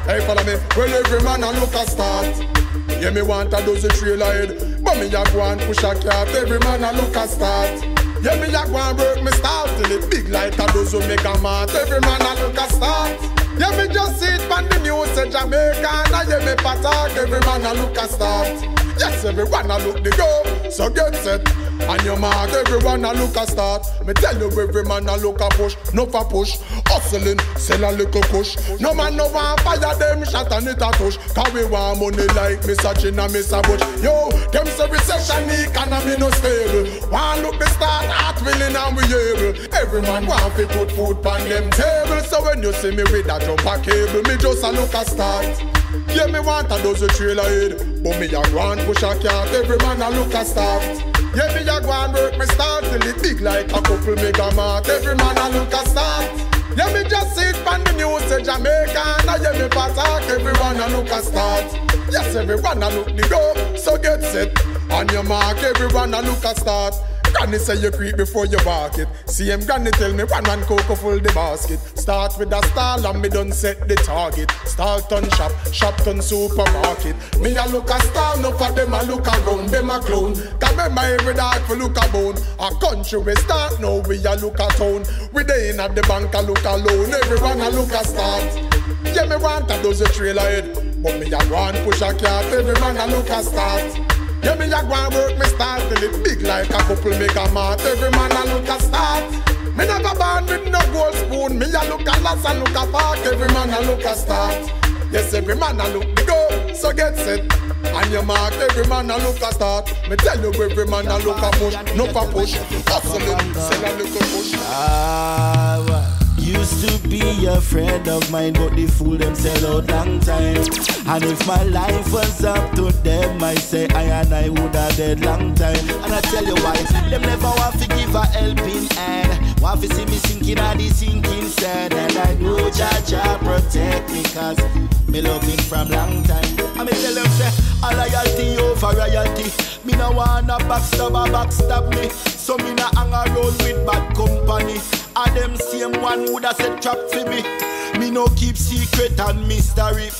Hey, follow me. Well, every man a look a start. Yeah, me want a dozen trailer head. But me a go and push a cat. Every man a look a start. Yeah, me a go and work me start till it big like a dozen mega mart. Every man a look a start. Yeah, me just see it on the news say Jamaica and I hear me patak. Every man a look a start. Yes, everyone a look the go. So get set. On your mark, everyone a look a start. Me tell you, every man a look a push, no for push. Hustling, sell a little push. No man no want fire them shot and it a touch. Cause we want money like Mr. Chin and Mr. Bush. Yo, them say recession economy no stable. Want look the start, heart willing and we able. Every man want fi put food on them table. So when you see me with a jump a cable, me just a look a start. Yeah, me want a dozen trailer head. But me a go and push a cat. Every man a look a start. Yeah, me a go and work me start Till it big like a couple mega mart. Every man a look a start. Yeah, me just sit it on the news Say Jamaica. And I hear me patak Everyone a look a start. Yes, everyone a look the go So get set On your mark, everyone a look a start Granny say you creep before you walk it. See him granny tell me one man cocoa full the basket. Start with a stall and me done set the target. Start on shop, shop on supermarket. Me a look a star, no for them a look around, them a clown. Cause remember every dog for look a bone. A country we start now, we a look a town. We dey in at the bank a look alone, everyone a look a start. Yeah, me want a dozen trailer head, but me a and push a cat. Every man a look a start. Yeah, me a go and work me start till it big like a couple mega mart. Every man a look a start. Me never born with no gold spoon. Me a look a loss and look a park. Every man a look a start. Yes, every man a look the go. So get set. On your mark, every man a look a start. Me tell you, every man a look a push. No for push. Hustling, sell a little push. Ah, Used to be a friend of mine, but they fool them sell out long time. And if my life was up to them, I say I and I would have dead long time. And I tell you why, them never want to give a helping hand. Want to see me sinking at the sinking sand. And I know Jah protect me, cause me love him from long time. And me tell them say, a loyalty over royalty. Me no wanna backstab or backstab me. So me no hang around with bad company. And them same one woulda set trap for me. Me no keep secret and mystery.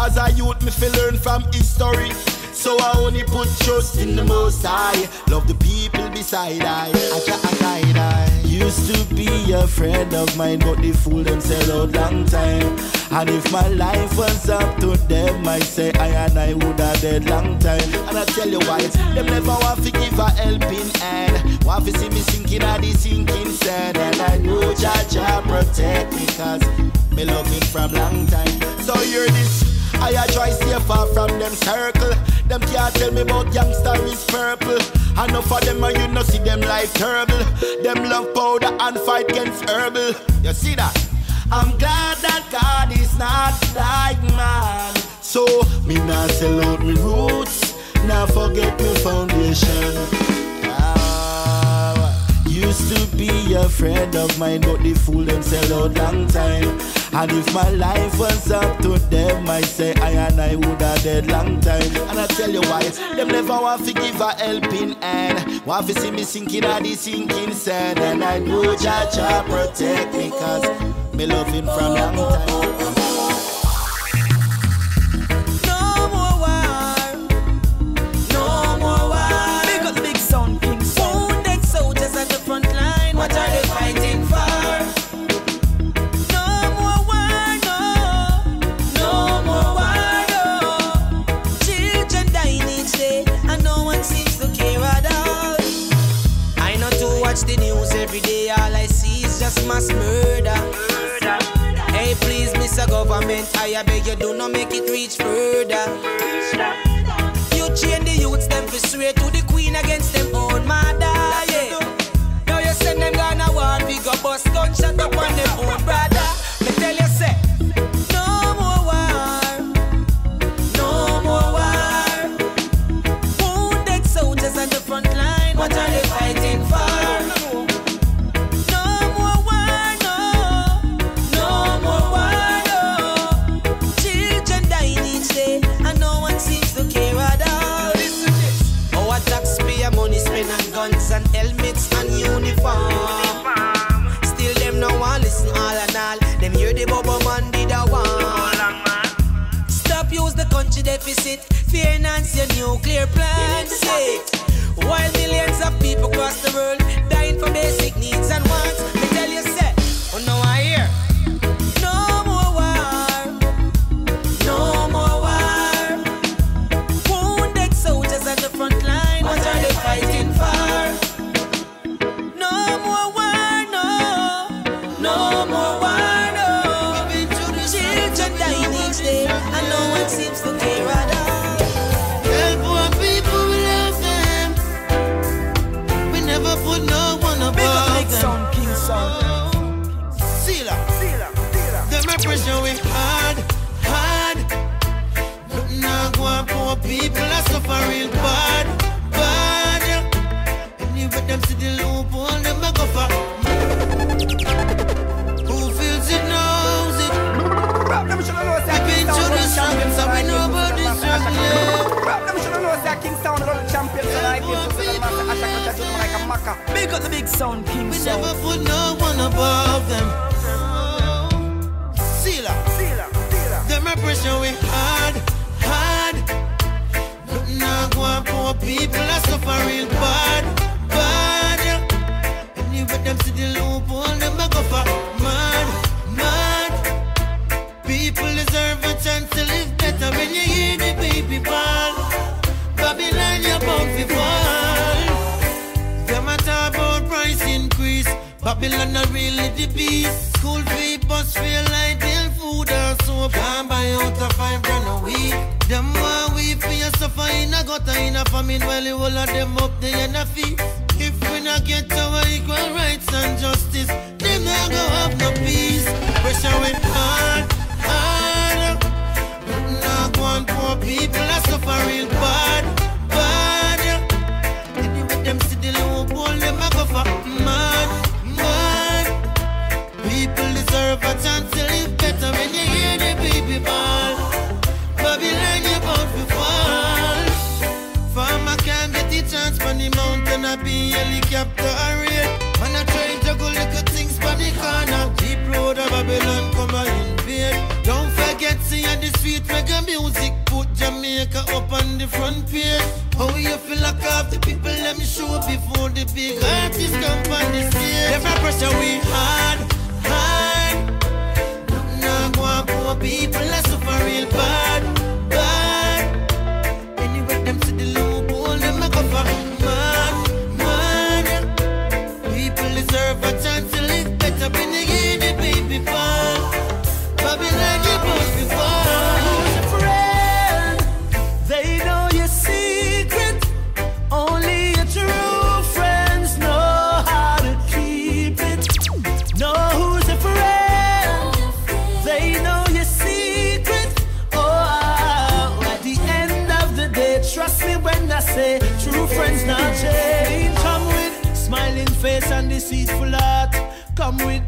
As a youth, me fi learn from history. So I only put trust in the Most High. Love the people beside I. I I. Used to be a friend of mine, but they fool them sell out long time. And if my life was up to them, I say I and I would have dead long time. And I tell you why, them never want to give a helping hand. Want to see me sinking at the sinking sand. And I know Jah protect me, cause me love him from long time. So hear this. I try stay far from them circle. Them can't tell me about youngster is purple. Enough of them and you no see them life terrible. Them love powder and fight against herbal. You see that? I'm glad that God is not like man. So me not sell out me roots, now forget me foundation. Ah, Used to be a friend of mine, but they fool them sell out long time. And if my life was up to them, I say I and I would have dead long time. And I tell you why, them never want to give a helping hand. Want to see me sinking at the sinking sand. And I know Jah protect me, cause me love him from long time. Government, I beg you, deficit, finance your nuclear plants. While Pressure we hard, hard. Nothing on poor people are suffer real bad, bad. Anyway, them see the loophole, them a go for. Who feels it knows it. Them should know say We've been through the Sound struggle, so we know about this struggle. Them should know say King Sound are the champions and I feel so the master Asha Kasha do them like a maca. Big up the big sound, King We Sound. never put no one above them. A pressure we hard, hard. Nothing now go on poor people are suffer real bad, bad. Anyway, them see the loophole, them a go for mad, mad. People deserve a chance to live better when you hear the baby ball. Babylon, you're bound to fall. Them a talk about price increase. Babylon not really the beast. School fee, bus fare, light soap. Can't buy out a five grand a week. Them want we for your suffer in a gutter in a famine while you them up in a. If we not get our equal rights and justice, them not go have no peace. Pressure with hard, hard. Now go on poor people are suffer real bad. I be helicopter or rail. Man, I try to go little things from the corner. Deep road of Babylon come and invade. Don't forget, see the street reggae music. Put Jamaica up on the front page. How you feel like off the people, let me show before the big artists come on the stage. Every pressure we hard, hard. Now go on poor people, I suffer real bad, bad.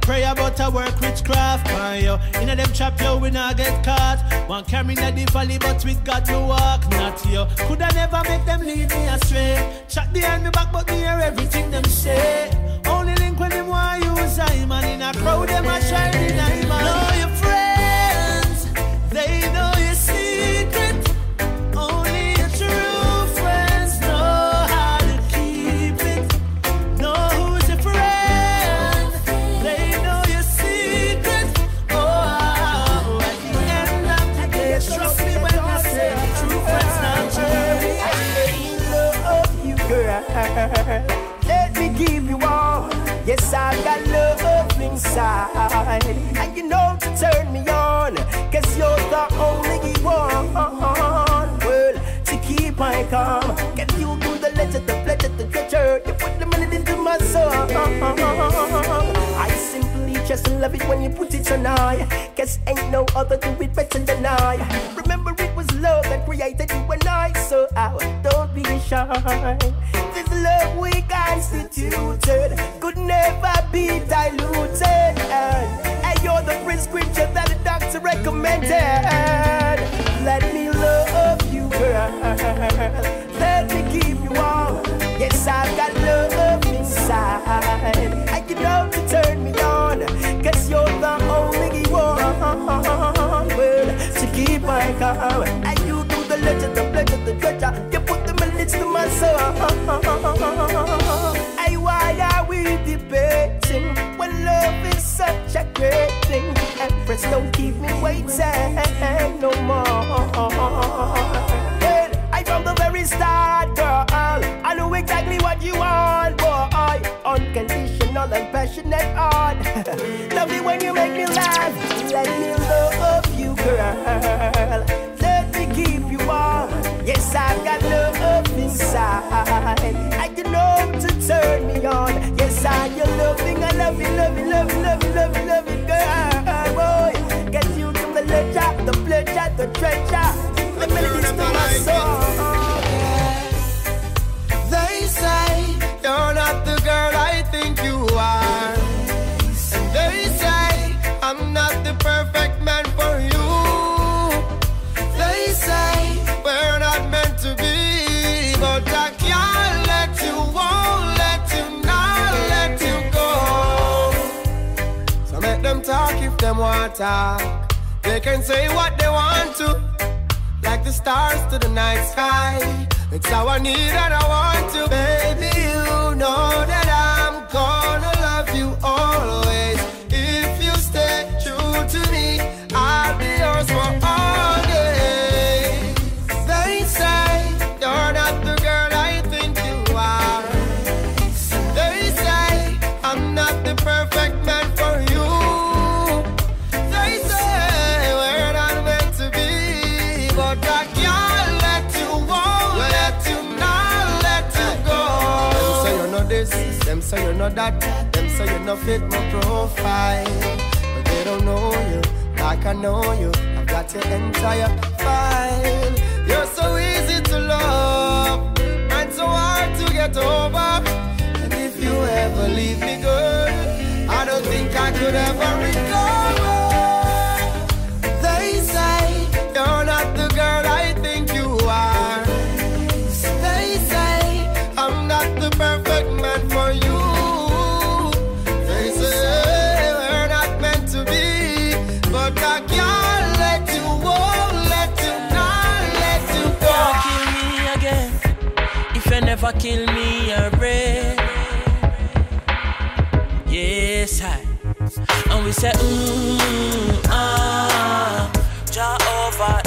Prayer, but I work witchcraft, man, yo. In a them trap, yo, we not get caught. One carry in the valley, but with God we walk, not yo. Could I never make them lead me astray? Chat behind me back, but me hear everything them say. Only link when them want use I man in a crowd, them a shining I man. Love it when you put it on I. Cause ain't no other do it better than I. Remember, it was love that created you and I. So out, don't be shy. This love we constituted could never be diluted. And you're the prescription that the doctor recommended. Let me love you, girl. Let me give you all. Yes, I've got don't keep me waiting no more. Well, I from the very start, girl, I know exactly what you want, boy. Unconditional and passionate on. Love me when you make me laugh. Let me love you, girl. Let me keep you warm. Yes, I've got love inside. And you know to turn me on. Yes, I you loving, I love you, love you, love you, love you, love you, love you, the treasure. The melodies to my soul. They say you're not the girl I think you are. And they say I'm not the perfect man for you. They say we're not meant to be, but I can't let you, won't let you, not let you go. So make them talk if them want talk. They can say what they want to, like the stars to the night sky. It's how I need and I want to, baby. You know that say you're not that, them say you're not fit my profile, but they don't know you like I know you. I've got your entire file. You're so easy to love and so hard to get over. And if you ever leave me, girl, I don't think I could ever recover. Never kill me already. Yes, I. And we say, mm, ah, Jehovah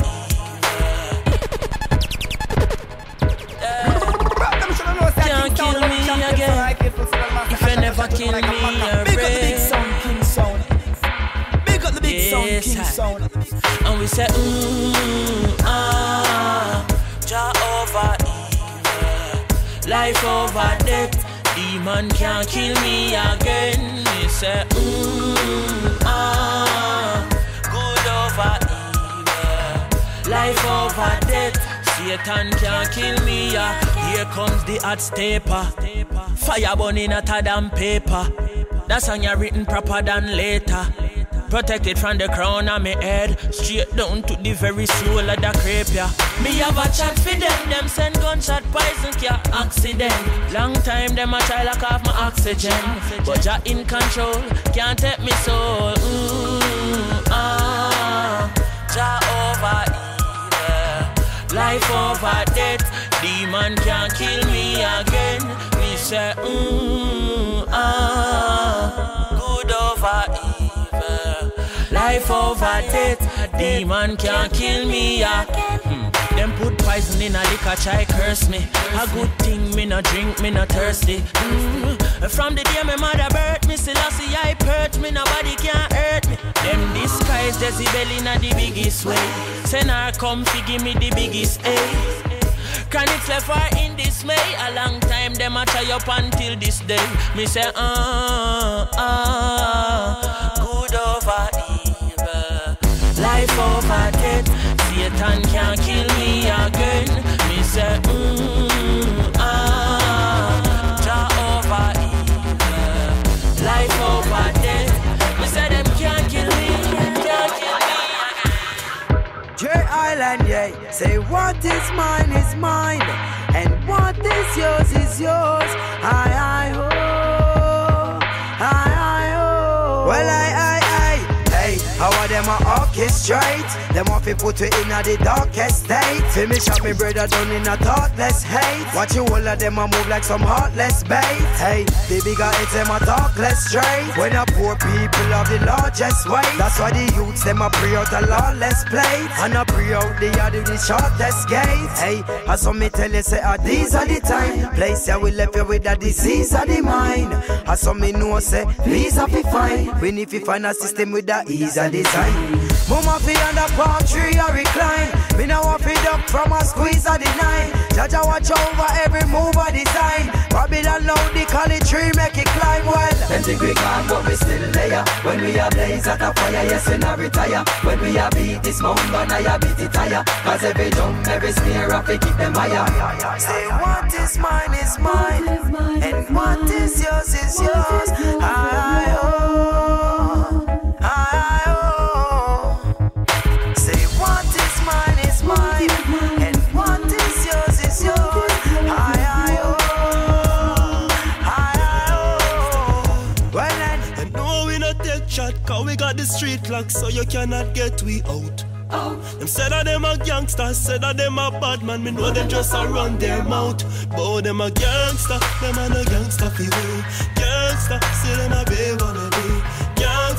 Can't kill me again if you never kill me up the big sound, King Sound. Big up the big sound, King Sound. And we say, mm, ah, Jehovah. Life over death, demon can't kill me again. We say, mm, ah, good over evil. Life over death, Satan can't kill me. Yeah. Here comes the hot stepper. Fire burning hotter than paper. That song you written proper than later. Protected from the crown of my head, straight down to the very soul of the crepe, yeah. Me have a chat for them, them send gunshot poison, yeah, accident. Long time them a try lock off my oxygen, but ya in control, can't take me soul. Mm, ah, ja over evil, life over death. Demon can't kill me again. Me say, mm, ah, good over evil, life over death. Demon can't kill me again. Hmm. Them put poison in a liquor, try curse me. A good thing, me no drink, me no thirsty. Mm. From the day my mother birthed me, still I see I hurt me, nobody can hurt me. Them disguise Jezebel in a the biggest way. Send her come fi give me the biggest A. Chronics left her in dismay. A long time them a try up until this day. Me say, ah, ah, over. Satan can't kill me again. Me say, mm, ah, Jah over evil, life over death. Me say them can't kill me, can't kill me. J Island, yeah. Say what is mine is mine, and what is yours is yours. I, a orchestrate? Them off fi put you in a the darkest state. Finish up me brother done in a thoughtless hate. Watch you all of them a move like some heartless bait. Hey, the bigger it's them a talk less straight. When a poor people of the largest weight. That's why the youths them a pray out a lawless plate. And a pray out the yard with the shortest gate. Hey, as some me tell you say ah these are the time. Place ya we left you with a disease of the mind. As some me know say these are fi fine. We need fi find a system with the ease of design. Mama fi under palm tree or recline. Me now want fi duck from a squeeze of the night. Jaja watch over every move of design. Babylon loud the college tree make it climb well. Them think we gone, but we still there. When we are blaze at a fire, yes we not retire. When we are beat this mountain, I beat it higher. Cause every jump, every snare, I fi keep them higher. Say what is mine is mine, and what is yours is yours. I, oh, street lock, so you cannot get we out. Them said that them a gangster, said that them a bad man. Me know them just a run their mouth. But oh, them a gangster, them a no gangster fi we. Gangster, say them a be wanna be.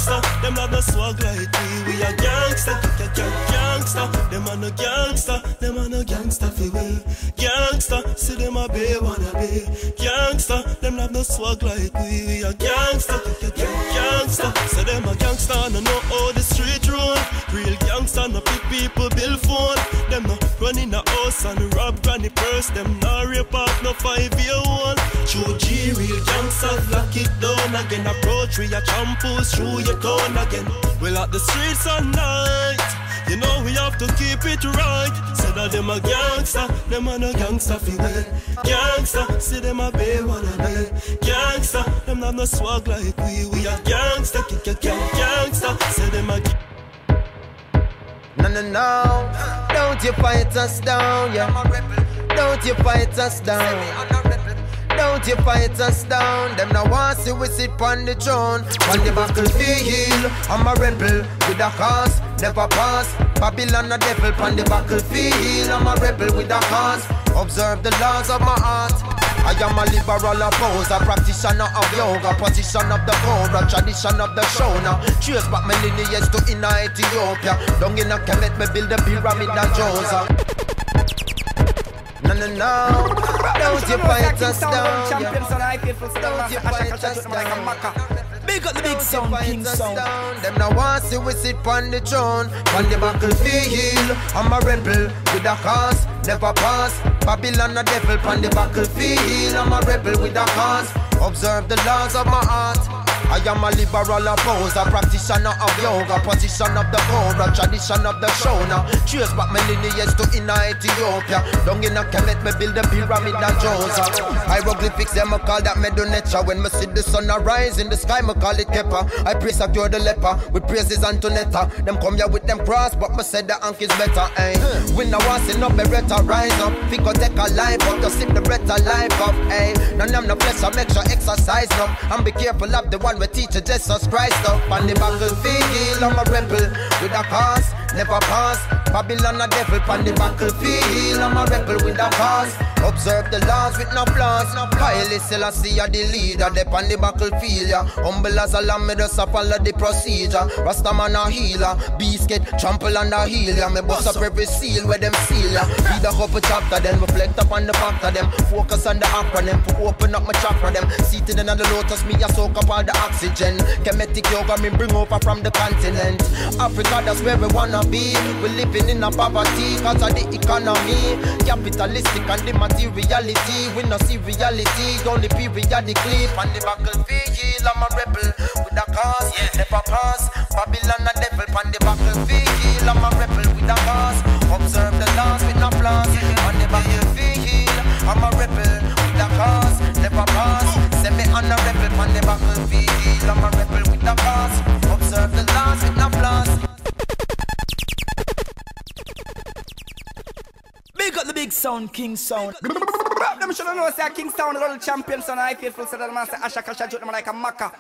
Er gangster, them not no swag like we. We a gangster, gang, gang, gangster. Them a no gangster, them a no gangster fi we. Gangster, say them a be wanna be. Gangster, them not no swag like we. We a gangster, gang, gang, gangster. Say them a gangster, no know how the street run. Real gangster, no pick people bill phone. Them no run in a house and rob granny purse. Them no rape off no five year old. True G, real gangsters lock it down again. Approach we a champus through your town again. Well at the streets at night. You know we have to keep it right. Say that them a gangster, them a no gangster fi we. Gangster, see them a be wanna be. Gangster, them have no swag like we. We a gangster, kick a gang gangster. Say them a No, no, no. Don't you fight us down, yeah. Don't you fight us down. Don't you fight us down. Them now want see we sit on the throne. On the battlefield, I'm a rebel with a cause, never pass. Babylon a devil on the battlefield. I'm a rebel with a cause. Observe the laws of my heart. I am a liberal opposer, practitioner of yoga, position of the cobra, tradition of the shona. Trace back my lineage to inner Ethiopia. Down in a Kemet, me build a pyramid of Joseph. No, no, no. Don't you fight us down. Champions yeah. on high faithful to the Don't you Asha fight Kasha us Chut like a down. Big up the big sound, king sound. Them now want see we sit on the throne, on the battlefield. I'm a rebel with a cause, never pass. Babylon a devil on the battlefield. I'm a rebel with a cause. Observe the laws of my heart. I am a liberal opposer, practitioner of yoga, position of the cobra, tradition of the shona. Trace back my lineage to inner Ethiopia. Down in a Kemet, me build the pyramid of Joseph. Hieroglyphics, them I call that Medonecha. When me see the sun arise in the sky, me call it Kepa. I praise a cure the leper, with praises Antonetta. Them come here with them cross, but me said the ankh is better, eh. We now want see no beretta, rise up. Figure take a life up, just sip the of life up, eh. None of no pressure, make sure exercise up. And be careful of the one we teach Jesus Christ up. On the battlefield, I'm a rebel with a cause, never pass. Babylon a devil on the battlefield, I'm a rebel with a cause. Observe the laws with no flaws. Haile Selassie are the leader, they on the battlefield. Yeah. Humble as a lamb, me just a follow the procedure. Rastaman a healer, beast get trample under heel. Yeah. Me bust up every seal where them seal. Yeah. Read a couple chapter, then reflect upon the fact of them. Focus on the acronym, for open up my chakra them. Seated in the lotus, me a soak up all the oxygen. Kemetic yoga, me bring over from the continent. Africa, that's where we wanna be. We living in a poverty, cause of the economy. Capitalistic and the materiality. We no see reality, only periodically. On the battlefield, I'm a rebel with a cause, yeah. never pass. Babylon a devil on the battlefield, I'm a rebel with a cause. Observe the laws with no flaws. On the battlefield, I'm a rebel with a cause, never pass. Send me on a rebel on the battlefield, I'm a rebel with a cause. Big up the big sound, King Sound. Them should know say King Sound, the world champion, son. I so that man say Asha Kasha, jut them like a maca.